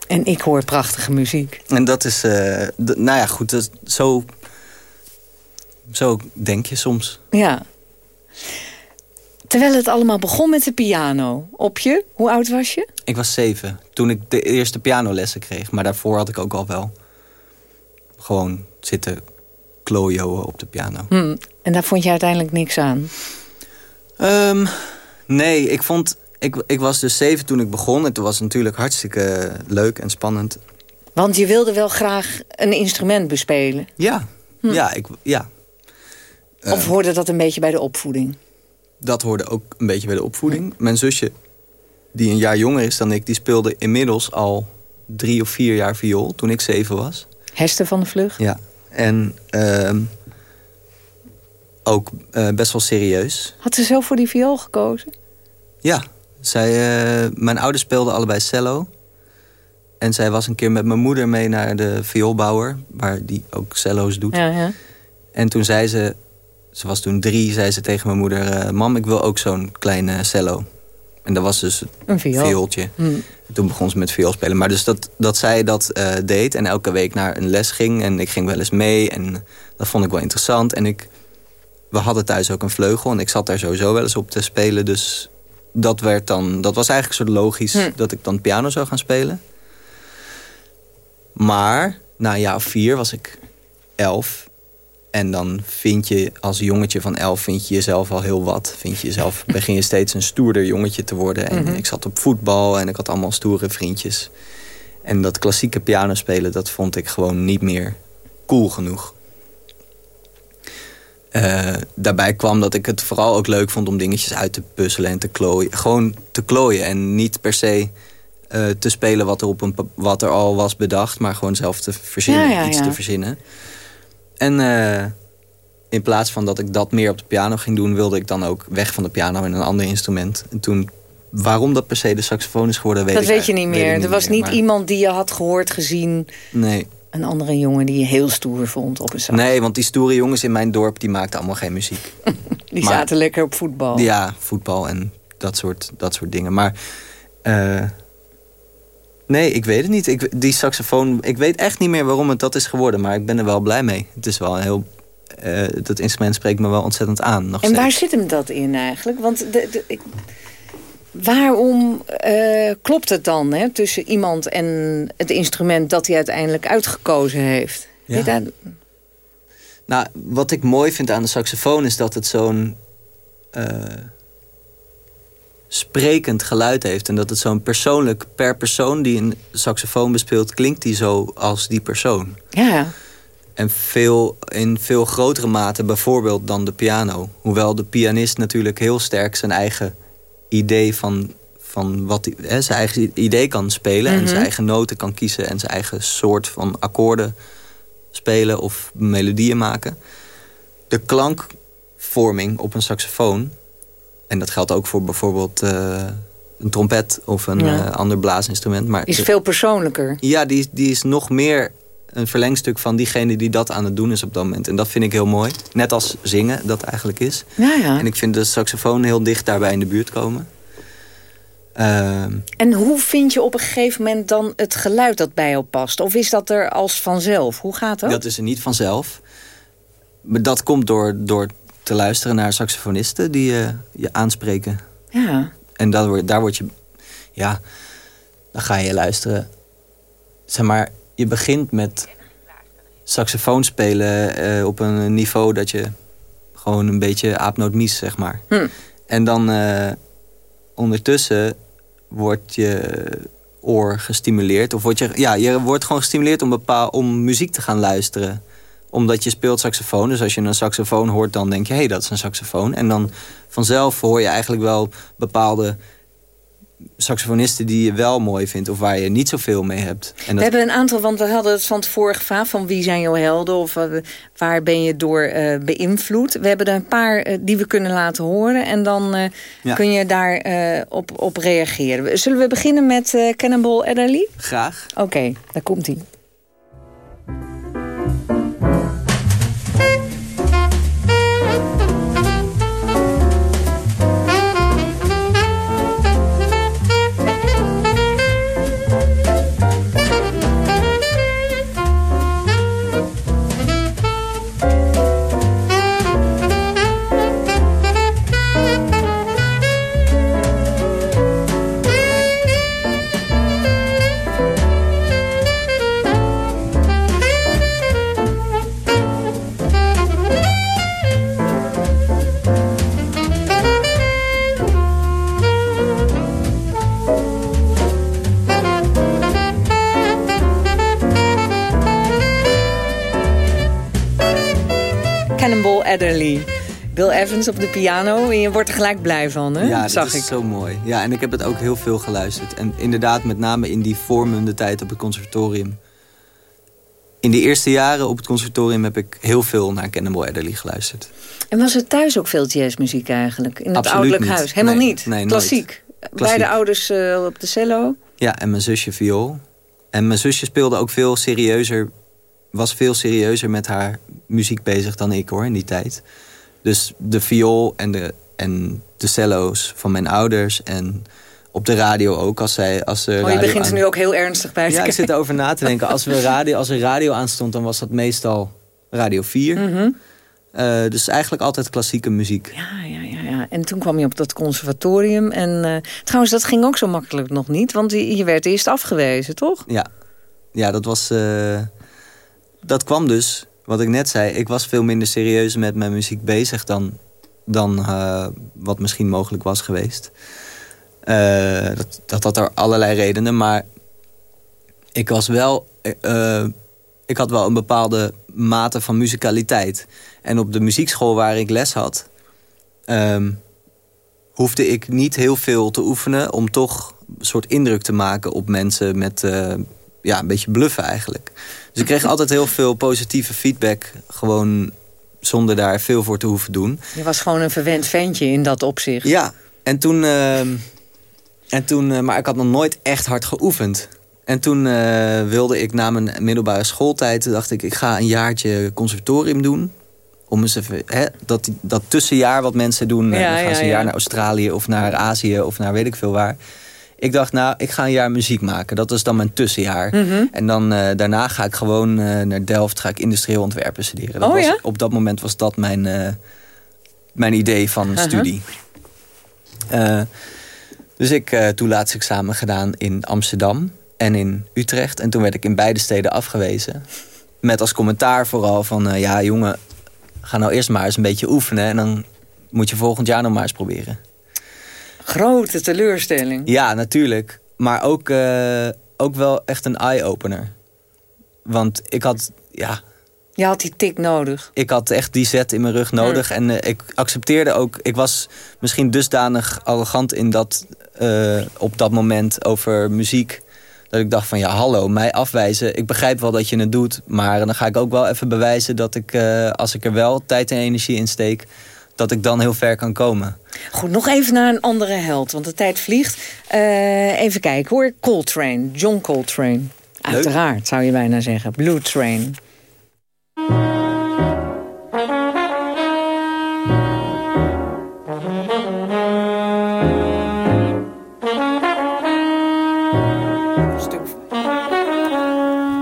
En ik hoor prachtige muziek. En dat is, eh, nou ja, goed, dat, zo, zo denk je soms. Ja. Terwijl het allemaal begon met de piano. Op je? Hoe oud was je? Ik was zeven toen ik de eerste pianolessen kreeg. Maar daarvoor had ik ook al wel gewoon zitten klojoen op de piano. Hm. En daar vond je uiteindelijk niks aan. Ehm, nee, ik vond... Ik, ik was dus zeven toen ik begon. En toen was het natuurlijk hartstikke leuk en spannend. Want je wilde wel graag een instrument bespelen. Ja, Hm. ja, ik, ja. Of hoorde dat een beetje bij de opvoeding? Dat hoorde ook een beetje bij de opvoeding. Mijn zusje, die een jaar jonger is dan ik... die speelde inmiddels al drie of vier jaar viool toen ik zeven was. Hester van de Vlucht? Ja, en ehm, ook eh, best wel serieus. Had ze zelf voor die viool gekozen? Ja, zij, eh, mijn ouders speelden allebei cello. En zij was een keer met mijn moeder mee naar de vioolbouwer... waar die ook cello's doet. Ja, ja. En toen zei ze, ze was toen drie, zei ze tegen mijn moeder... eh, mam, ik wil ook zo'n kleine cello. En dat was dus Een viool. viooltje. Hm. En toen begon ze met viool spelen. Maar dus dat, dat zij dat eh, deed en elke week naar een les ging... en ik ging wel eens mee en dat vond ik wel interessant. En ik, we hadden thuis ook een vleugel en ik zat daar sowieso wel eens op te spelen. Dus dat, werd dan, dat was eigenlijk soort logisch Hm. dat ik dan piano zou gaan spelen. Maar na een jaar of vier was ik elf. En dan vind je als jongetje van elf vind je jezelf al heel wat. Vind je jezelf, [laughs] begin je steeds een stoerder jongetje te worden. En Mhm. ik zat op voetbal en ik had allemaal stoere vriendjes. En dat klassieke piano spelen, dat vond ik gewoon niet meer cool genoeg. Eh, daarbij kwam dat ik het vooral ook leuk vond om dingetjes uit te puzzelen en te klooien. Gewoon te klooien en niet per se eh, te spelen wat er, op een, wat er al was bedacht, maar gewoon zelf te verzinnen, Ja, ja, iets ja. te verzinnen. En eh, in plaats van dat ik dat meer op de piano ging doen, wilde ik dan ook weg van de piano en een ander instrument. En toen, waarom dat per se de saxofoon is geworden, weet dat ik weet je niet meer. weet er was niet iemand die je had gehoord, gezien... Nee. Een andere jongen die je heel stoer vond op een sax. Nee, want die stoere jongens in mijn dorp, die maakten allemaal geen muziek. [laughs] Die Maar- zaten lekker op voetbal. Ja, voetbal en dat soort, dat soort dingen. Maar eh, nee, ik weet het niet. Ik, die saxofoon, ik weet echt niet meer waarom het dat is geworden. Maar ik ben er wel blij mee. Het is wel een heel... eh, dat instrument spreekt me wel ontzettend aan. Nog En steeds. waar zit hem dat in eigenlijk? Want de, de- ik- waarom eh, klopt het dan hè, tussen iemand en het instrument dat hij uiteindelijk uitgekozen heeft? Ja. Daar- Nou, wat ik mooi vind aan de saxofoon is dat het zo'n eh, sprekend geluid heeft. En dat het zo'n persoonlijk, per persoon die een saxofoon bespeelt, klinkt die zo als die persoon. Ja, En veel, in veel grotere mate bijvoorbeeld dan de piano. Hoewel de pianist natuurlijk heel sterk zijn eigen idee van, van wat hij, hè, zijn eigen idee kan spelen. En Mhm. zijn eigen noten kan kiezen. En zijn eigen soort van akkoorden spelen of melodieën maken. De klankvorming op een saxofoon. En dat geldt ook voor bijvoorbeeld eh, een trompet of een Ja. eh, ander blaasinstrument. Maar is de- veel persoonlijker. ja, die, die is nog meer een verlengstuk van diegene die dat aan het doen is op dat moment. En dat vind ik heel mooi. Net als zingen dat eigenlijk is. Ja, ja. En ik vind de saxofoon heel dicht daarbij in de buurt komen. Ehm, En hoe vind je op een gegeven moment dan het geluid dat bij jou past? Of is dat er als vanzelf? Hoe gaat dat? dat is er niet vanzelf. Maar dat komt door, door te luisteren naar saxofonisten die je, je aanspreken. Ja. En daar, word- daar word je... Ja, dan ga je luisteren. Zeg maar, je begint met saxofoon spelen eh, op een niveau dat je gewoon een beetje aapnootmies, zeg maar. Hm. En dan eh, ondertussen wordt je oor gestimuleerd. Of word je, ja, je wordt gewoon gestimuleerd om, bepaal, om muziek te gaan luisteren. Omdat je speelt saxofoon. Dus als je een saxofoon hoort, dan denk je... hé, hey, dat is een saxofoon. En dan vanzelf hoor je eigenlijk wel bepaalde saxofonisten... die je wel mooi vindt of waar je niet zoveel mee hebt. En We dat, hebben een aantal, want we hadden het van tevoren gevraagd... van wie zijn jouw helden of eh, waar ben je door eh, beïnvloed. We hebben er een paar eh, die we kunnen laten horen... en dan Ja. kun je daar op, op reageren. Zullen we beginnen met Cannonball Adderley? Graag. Oké, daar komt hij. Adderley. Bill Evans op de piano en je wordt er gelijk blij van, hè? Ja, dat Zag is ik. zo mooi. Ja, en ik heb het ook heel veel geluisterd. En inderdaad, met name in die vormende tijd op het conservatorium. In die eerste jaren op het conservatorium heb ik heel veel naar Cannonball Adderley geluisterd. En was er thuis ook veel jazzmuziek eigenlijk? In het Absoluut ouderlijk niet. huis? Helemaal Nee, niet? nee, nooit. Klassiek? Beide ouders eh, op de cello? Ja, en mijn zusje viool. En mijn zusje speelde ook veel serieuzer... was veel serieuzer met haar muziek bezig dan ik hoor, in die tijd. Dus de viool en de, en de cello's van mijn ouders... en op de radio ook, als zij... Als de Oh, je begint er nu ook heel ernstig bij te Ja, ik zit erover na te denken. Als, we radio, als er radio aanstond, dan was dat meestal Radio 4. Mhm. Eh, dus eigenlijk altijd klassieke muziek. Ja, ja, ja, ja. En toen kwam je op dat conservatorium. En eh, trouwens, dat ging ook zo makkelijk nog niet. Want je, je werd eerst afgewezen, toch? Ja, ja dat was... eh, dat kwam dus, wat ik net zei... ik was veel minder serieus met mijn muziek bezig... dan, dan eh, wat misschien mogelijk was geweest. Eh, dat, dat had er allerlei redenen, maar... ik was wel... eh, ik had wel een bepaalde mate van muzikaliteit. En op de muziekschool waar ik les had... ehm, hoefde ik niet heel veel te oefenen... om toch een soort indruk te maken op mensen met... ja, een beetje bluffen eigenlijk. Dus ik kreeg altijd heel veel positieve feedback... gewoon zonder daar veel voor te hoeven doen. Je was gewoon een verwend ventje in dat opzicht. Ja, en toen... ehm, en toen eh, maar ik had nog nooit echt hard geoefend. En toen eh, wilde ik na mijn middelbare schooltijd... dacht ik, ik ga een jaartje conservatorium doen. Om eens even... Hè, dat, dat tussenjaar wat mensen doen. eh, Ja, dan gaan ja, ze een ja. jaar naar Australië of naar Azië... of naar weet ik veel waar. Ik dacht, nou, ik ga een jaar muziek maken. Dat is dan mijn tussenjaar. Mhm. En dan eh, daarna ga ik gewoon eh, naar Delft... ga ik industrieel ontwerpen studeren. Dat Oh, was, ja? Op dat moment was dat mijn, eh, mijn idee van Uh-huh. studie. Dus ik uh, toelaatsexamen gedaan in Amsterdam en in Utrecht. En toen werd ik in beide steden afgewezen. Met als commentaar vooral van... ja, jongen, ga nou eerst maar eens een beetje oefenen... en dan moet je volgend jaar nog maar eens proberen. Grote teleurstelling. Ja, natuurlijk. Maar ook, eh, ook wel echt een eye-opener. Want ik had... Ja, Je had die tik nodig. ik had echt die zet in mijn rug nodig. En eh, ik accepteerde ook... Ik was misschien dusdanig arrogant in dat... eh, op dat moment over muziek... dat ik dacht van ja, hallo, mij afwijzen. Ik begrijp wel dat je het doet. Maar dan ga ik ook wel even bewijzen dat ik... als ik er wel tijd en energie in steek... dat ik dan heel ver kan komen. Goed, nog even naar een andere held, want de tijd vliegt. Eh, even kijken hoor. Coltrane, John Coltrane. Uiteraard, zou je bijna zeggen. Blue Train.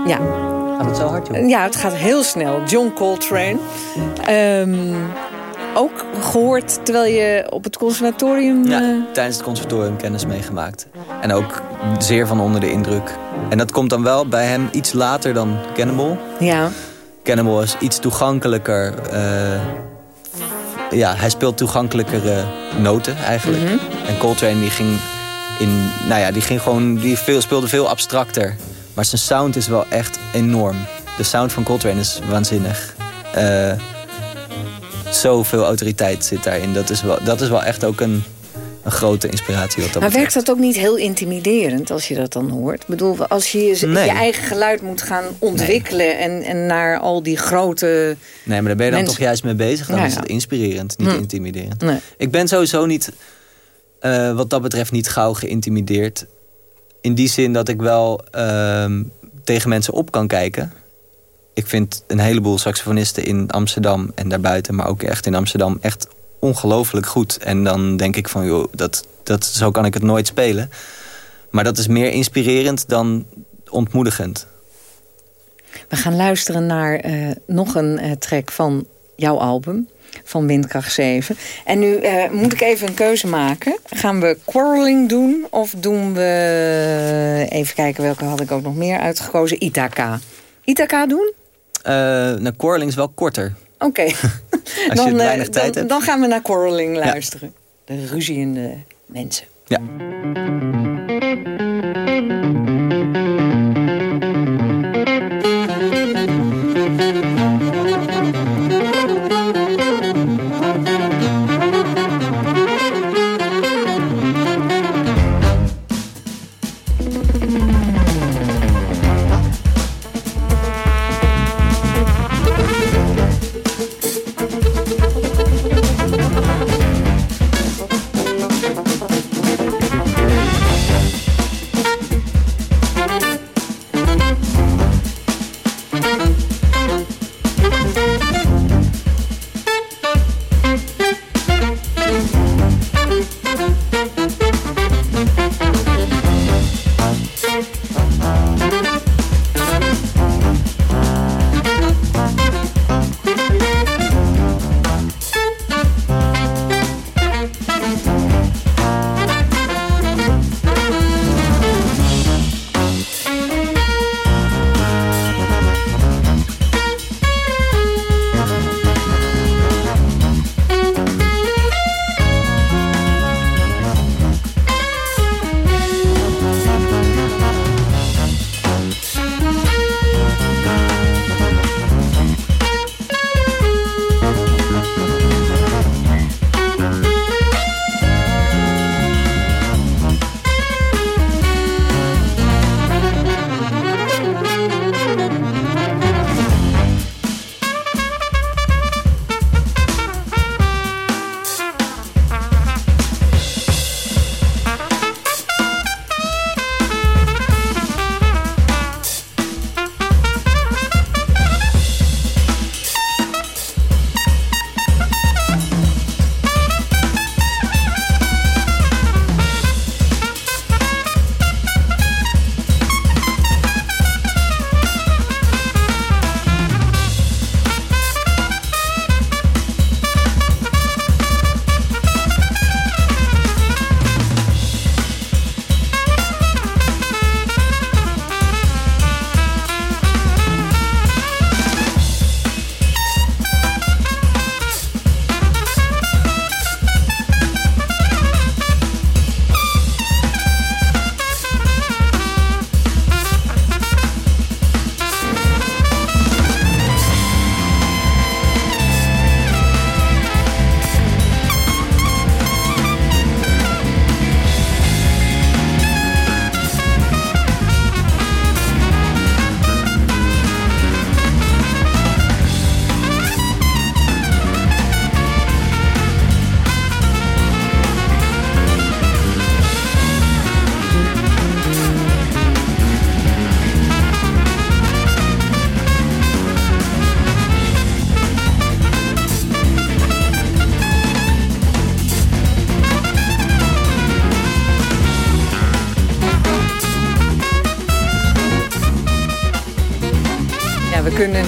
Ja. Gaat het zo hard, joh? Ja, het gaat heel snel. John Coltrane. Ehm, ook gehoord terwijl je op het conservatorium... Ja, eh, tijdens het conservatorium kennis meegemaakt. En ook zeer van onder de indruk. En dat komt dan wel bij hem iets later dan Cannibal. ja. Cannibal is iets toegankelijker. eh, ja, hij speelt toegankelijkere noten eigenlijk. Mhm. En Coltrane die ging in, nou ja, die ging gewoon, die veel, speelde veel abstracter. Maar zijn sound is wel echt enorm. De sound van Coltrane is waanzinnig. Eh zoveel autoriteit zit daarin. Dat is wel, dat is wel echt ook een, een grote inspiratie. Wat dat Maar betreft. werkt dat ook niet heel intimiderend als je dat dan hoort? Ik bedoel, als je je, Nee. je eigen geluid moet gaan ontwikkelen... En, en naar al die grote... Nee, maar daar ben je dan Mensen- toch juist mee bezig. Dan Ja, is het inspirerend, niet Hm. intimiderend. Nee. Ik ben sowieso niet, eh, wat dat betreft, niet gauw geïntimideerd. In die zin dat ik wel ehm, tegen mensen op kan kijken. Ik vind een heleboel saxofonisten in Amsterdam en daarbuiten... maar ook echt in Amsterdam echt ongelooflijk goed. En dan denk ik van, joh, dat, dat, zo kan ik het nooit spelen. Maar dat is meer inspirerend dan ontmoedigend. We gaan luisteren naar eh, nog een eh, track van jouw album. Van Windkracht 7. En nu eh, moet ik even een keuze maken. Gaan we Quarreling doen? Of doen we... Even kijken, welke had ik ook nog meer uitgekozen? Ithaca. Ithaca doen? Eh nou, Quarreling is wel korter. Oké. [laughs] Als je [laughs] dan, eh, weinig tijd dan, hebt. dan gaan we naar Quarreling luisteren. De ruziende mensen. Ja.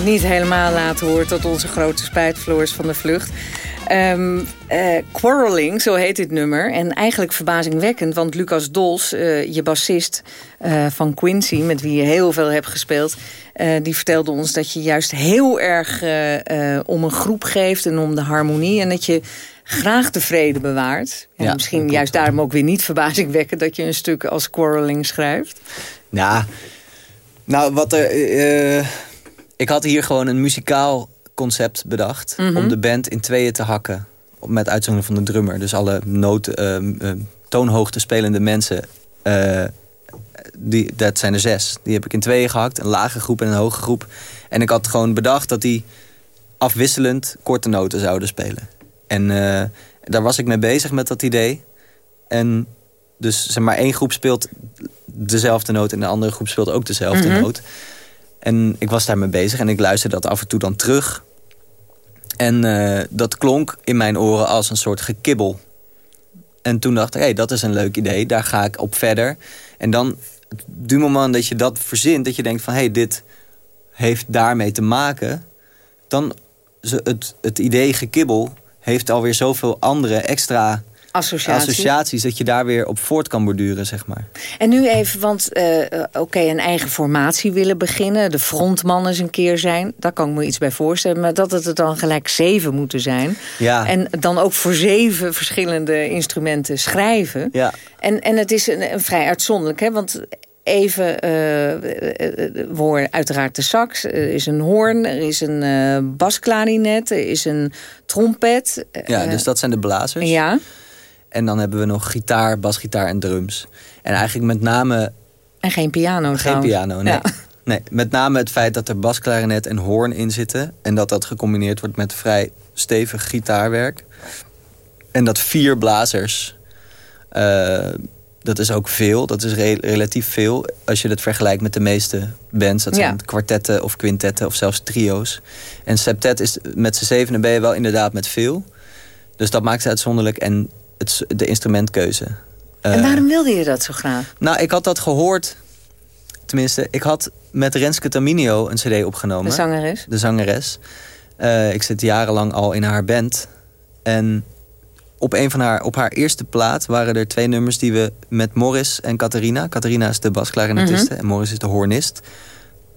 Niet helemaal laten horen tot onze grote spijt, Floris van de Vlucht. Eh, Quarreling, zo heet dit nummer. En eigenlijk verbazingwekkend, want Lucas Dols, eh, je bassist eh, van Quincy... met wie je heel veel hebt gespeeld... die vertelde ons dat je juist heel erg om een groep geeft... en om de harmonie en dat je graag de vrede bewaart. En Ja, misschien juist daarom ook weer niet verbazingwekkend... dat je een stuk als Quarreling schrijft. Ja, nou wat er... ik had hier gewoon een muzikaal concept bedacht... Mhm. om de band in tweeën te hakken. Met uitzondering van de drummer. Dus alle noten, eh, eh, toonhoogte spelende mensen... eh, die, dat zijn er zes. Die heb ik in tweeën gehakt. Een lage groep en een hoge groep. En ik had gewoon bedacht dat die afwisselend korte noten zouden spelen. En daar was ik mee bezig met dat idee. En dus zeg maar één groep speelt dezelfde noot... en de andere groep speelt ook dezelfde Mhm. noot. En ik was daarmee bezig en ik luisterde dat af en toe dan terug. En eh, dat klonk in mijn oren als een soort gekibbel. En toen dacht ik, hé, hey, dat is een leuk idee. Daar ga ik op verder. En dan, du moment dat je dat verzint... dat je denkt van, hé, hey, dit heeft daarmee te maken... dan het, het idee gekibbel heeft alweer zoveel andere extra Associaties. associaties... dat je daar weer op voort kan borduren, zeg maar. En nu even, want eh, eh, oké, een eigen formatie willen beginnen. De frontman eens een keer zijn. Daar kan ik me iets bij voorstellen. Maar dat het er dan gelijk zeven moeten zijn. Ja. En dan ook voor zeven verschillende instrumenten schrijven. Ja. En, en het is een, een vrij uitzonderlijk, hè? Want even, eh, eh, horen uiteraard de sax. Er is een hoorn, er is een basklarinet, er is een trompet. Ja, dus dat zijn de blazers. Ja, En dan hebben we nog gitaar, basgitaar en drums. En eigenlijk met name... en geen piano Geen trouwens. piano, nee. Ja. [laughs] nee. Met name het feit dat er basklarinet en hoorn in zitten. En dat dat gecombineerd wordt met vrij stevig gitaarwerk. En dat vier blazers... eh, dat is ook veel. Dat is re- relatief veel als je dat vergelijkt met de meeste bands. Dat Ja. zijn kwartetten of quintetten of zelfs trio's. En septet is met z'n zevenen ben je wel inderdaad met veel. Dus dat maakt het uitzonderlijk. En het, de instrumentkeuze. En Eh, waarom wilde je dat zo graag? nou, ik had dat gehoord. Tenminste, ik had met Renske Taminio een cd opgenomen. De zangeres? De zangeres. Eh, ik zit jarenlang al in haar band. En op, een van haar, op haar eerste plaat waren er twee nummers die we met Morris en Catharina... Catharina is de basklarinetiste Mhm. en Morris is de hornist.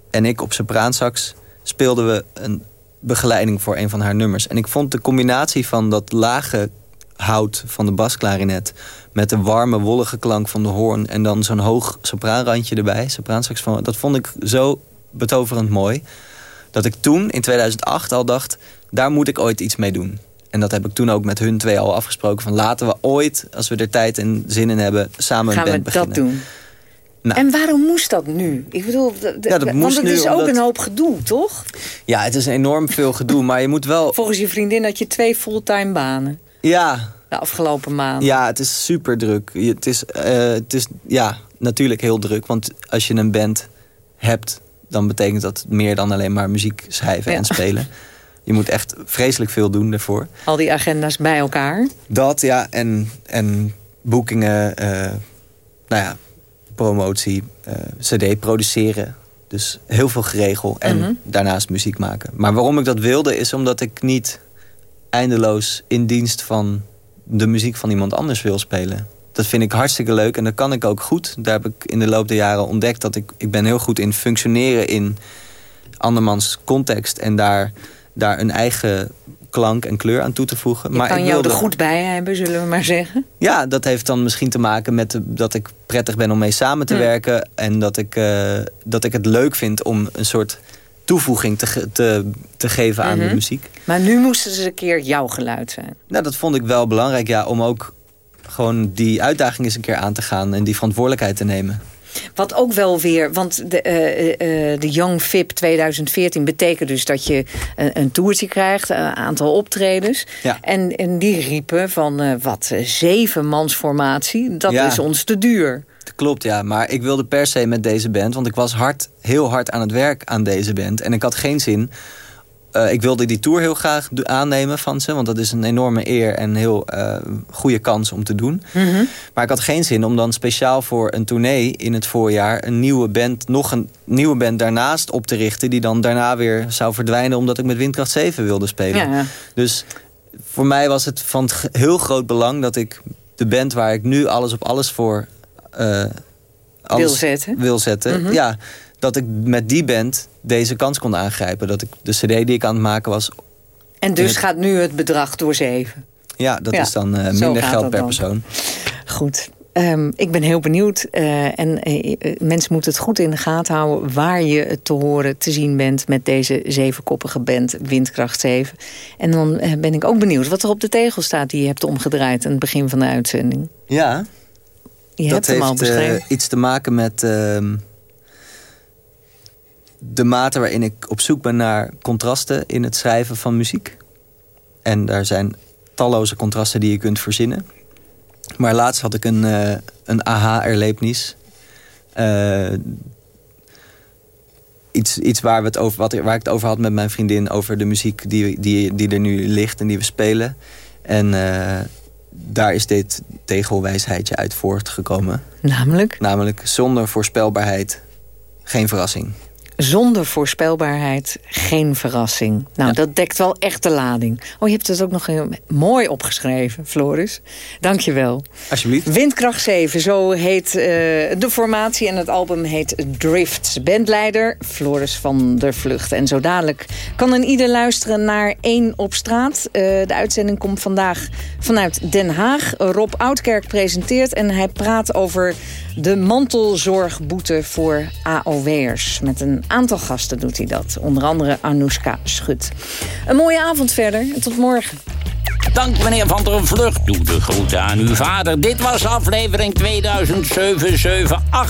En ik op sopraansax speelden we een begeleiding voor een van haar nummers. En ik vond de combinatie van dat lage hout van de basklarinet... met de warme, wollige klank van de hoorn... en dan zo'n hoog sopraanrandje erbij, sopraansaxofoon... dat vond ik zo betoverend mooi... dat ik toen, in 2008, al dacht... daar moet ik ooit iets mee doen. En dat heb ik toen ook met hun twee al afgesproken... van laten we ooit, als we er tijd en zin in hebben... samen Gaan een we band beginnen. dat doen? Nou. En waarom moest dat nu? Ik bedoel, Ja, dat want het is ook omdat- een hoop gedoe, toch? Ja, het is enorm veel gedoe, maar je moet wel... Volgens je vriendin had je twee fulltime banen Ja, de afgelopen maanden. Ja, het is super druk. Je- Het is, eh, het is ja, natuurlijk heel druk. Want als je een band hebt, dan betekent dat meer dan alleen maar muziek schrijven Ja. en spelen. [laughs] Je moet echt vreselijk veel doen daarvoor. Al die agenda's bij elkaar. Dat, ja, en, en boekingen, eh, nou ja, promotie, eh, cd produceren. Dus heel veel geregel en Mhm. daarnaast muziek maken. Maar waarom ik dat wilde is omdat ik niet eindeloos in dienst van de muziek van iemand anders wil spelen. Dat vind ik hartstikke leuk en dat kan ik ook goed. Daar heb ik in de loop der jaren ontdekt dat ik, ik ben heel goed in functioneren in andermans context en daar, daar een eigen klank en kleur aan toe te voegen. Je maar kan ik jou er goed bij hebben, zullen we maar zeggen. Ja, dat heeft dan misschien te maken met dat ik prettig ben om mee samen te Hm. werken. En dat ik, eh, dat ik het leuk vind om een soort toevoeging te, te, te geven aan Mhm. de muziek. Maar nu moest het eens een keer jouw geluid zijn. Nou, dat vond ik wel belangrijk, ja, om ook gewoon die uitdaging eens een keer aan te gaan en die verantwoordelijkheid te nemen. Wat ook wel weer, want de, eh, eh, de Young VIP 2014 betekent dus dat je een, een toertje krijgt, een aantal optredens. Ja. En, en die riepen van wat, eh, zevenmansformatie, dat Ja. is ons te duur. Klopt, ja. Maar ik wilde per se met deze band. Want ik was hard, heel hard aan het werk aan deze band. En ik had geen zin. eh, ik wilde die tour heel graag aannemen van ze. Want dat is een enorme eer en een heel eh, goede kans om te doen. Maar ik had geen zin om dan speciaal voor een tournee in het voorjaar... een nieuwe band, nog een nieuwe band daarnaast op te richten... die dan daarna weer zou verdwijnen omdat ik met Windkracht 7 wilde spelen. Ja. Dus voor mij was het van heel groot belang dat ik de band waar ik nu alles op alles voor eh, alles Wil zetten. wil zetten, Mhm. ja, dat ik met die band deze kans kon aangrijpen. Dat ik de cd die ik aan het maken was, En dus Het- gaat nu het bedrag door zeven. ja, dat Ja, is dan eh, minder geld per dan. persoon. Goed. Ehm, ik ben heel benieuwd. eh, en mensen moeten het goed in de gaten houden... waar je te horen, te zien bent met deze zevenkoppige band Windkracht 7. En dan ben ik ook benieuwd wat er op de tegel staat... die je hebt omgedraaid aan het begin van de uitzending. Ja, Je dat heeft eh, iets te maken met ehm, de mate waarin ik op zoek ben naar contrasten in het schrijven van muziek. En daar zijn talloze contrasten die je kunt verzinnen. Maar laatst had ik een, eh, een aha-erlevenis. Eh, iets iets waar, we het over, wat, waar ik het over had met mijn vriendin... over de muziek die, die, die er nu ligt en die we spelen. En daar is dit tegelwijsheidje uit voortgekomen. Namelijk? Namelijk zonder voorspelbaarheid geen verrassing. Zonder voorspelbaarheid geen verrassing. Nou, dat dekt wel echt de lading. Oh, je hebt het ook nog heel mooi opgeschreven, Floris. Dank je wel. Alsjeblieft. Windkracht 7, zo heet eh, de formatie. En het album heet Drifts. Bandleider Floris van der Vlucht. En zo dadelijk kan een ieder luisteren naar één op straat. Eh, de uitzending komt vandaag vanuit Den Haag. Rob Oudkerk presenteert en hij praat over de mantelzorgboete voor AOW'ers. Met een aantal gasten doet hij dat. Onder andere Anoushka Schut. Een mooie avond verder en tot morgen. Dank meneer Van der Vlucht. Doe de groeten aan uw vader. Dit was aflevering 2007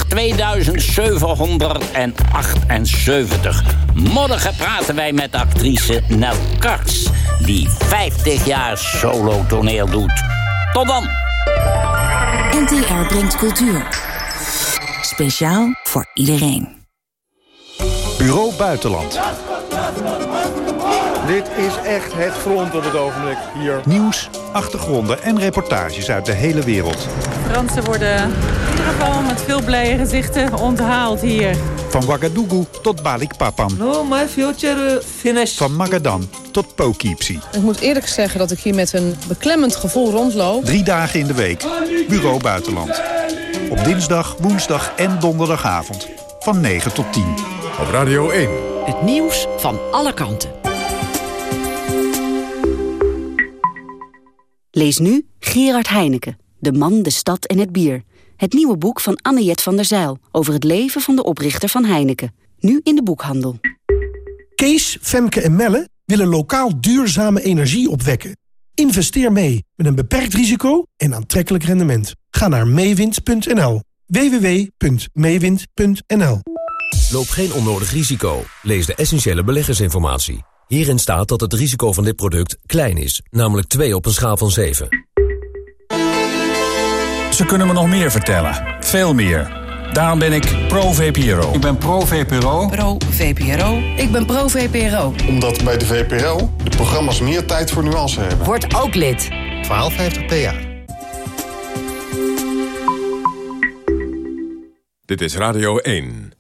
2778. Morgen praten wij met actrice Nel Karts... die 50 jaar solo toneel doet. Tot dan! NTR brengt cultuur. Speciaal voor iedereen. Bureau Buitenland. Dit is echt het front op het ogenblik hier. Nieuws, achtergronden en reportages uit de hele wereld. Fransen worden in ieder geval met veel blije gezichten onthaald hier. Van Ouagadougou tot Balikpapan. No, my future finished. Van Magadan tot Poughkeepsie. Ik moet eerlijk zeggen dat ik hier met een beklemmend gevoel rondloop. Drie dagen in de week. Bureau Buitenland. Op dinsdag, woensdag en donderdagavond. Van 9 tot 10. Op Radio 1. Het nieuws van alle kanten. Lees nu Gerard Heineken, De man, de stad en het bier. Het nieuwe boek van Anne-Jet van der Zijl... over het leven van de oprichter van Heineken. Nu in de boekhandel. Kees, Femke en Melle willen lokaal duurzame energie opwekken. Investeer mee met een beperkt risico en aantrekkelijk rendement. Ga naar meewind.nl. www.meewind.nl Loop geen onnodig risico. Lees de essentiële beleggersinformatie. Hierin staat dat het risico van dit product klein is, namelijk 2 op een schaal van 7. Ze kunnen me nog meer vertellen. Veel meer. Daarom ben ik pro-VPRO. Ik ben pro-VPRO. Pro-VPRO. Ik ben pro-VPRO. Omdat bij de VPRO de programma's meer tijd voor nuance hebben. Word ook lid. 1250 PA. Dit is Radio 1.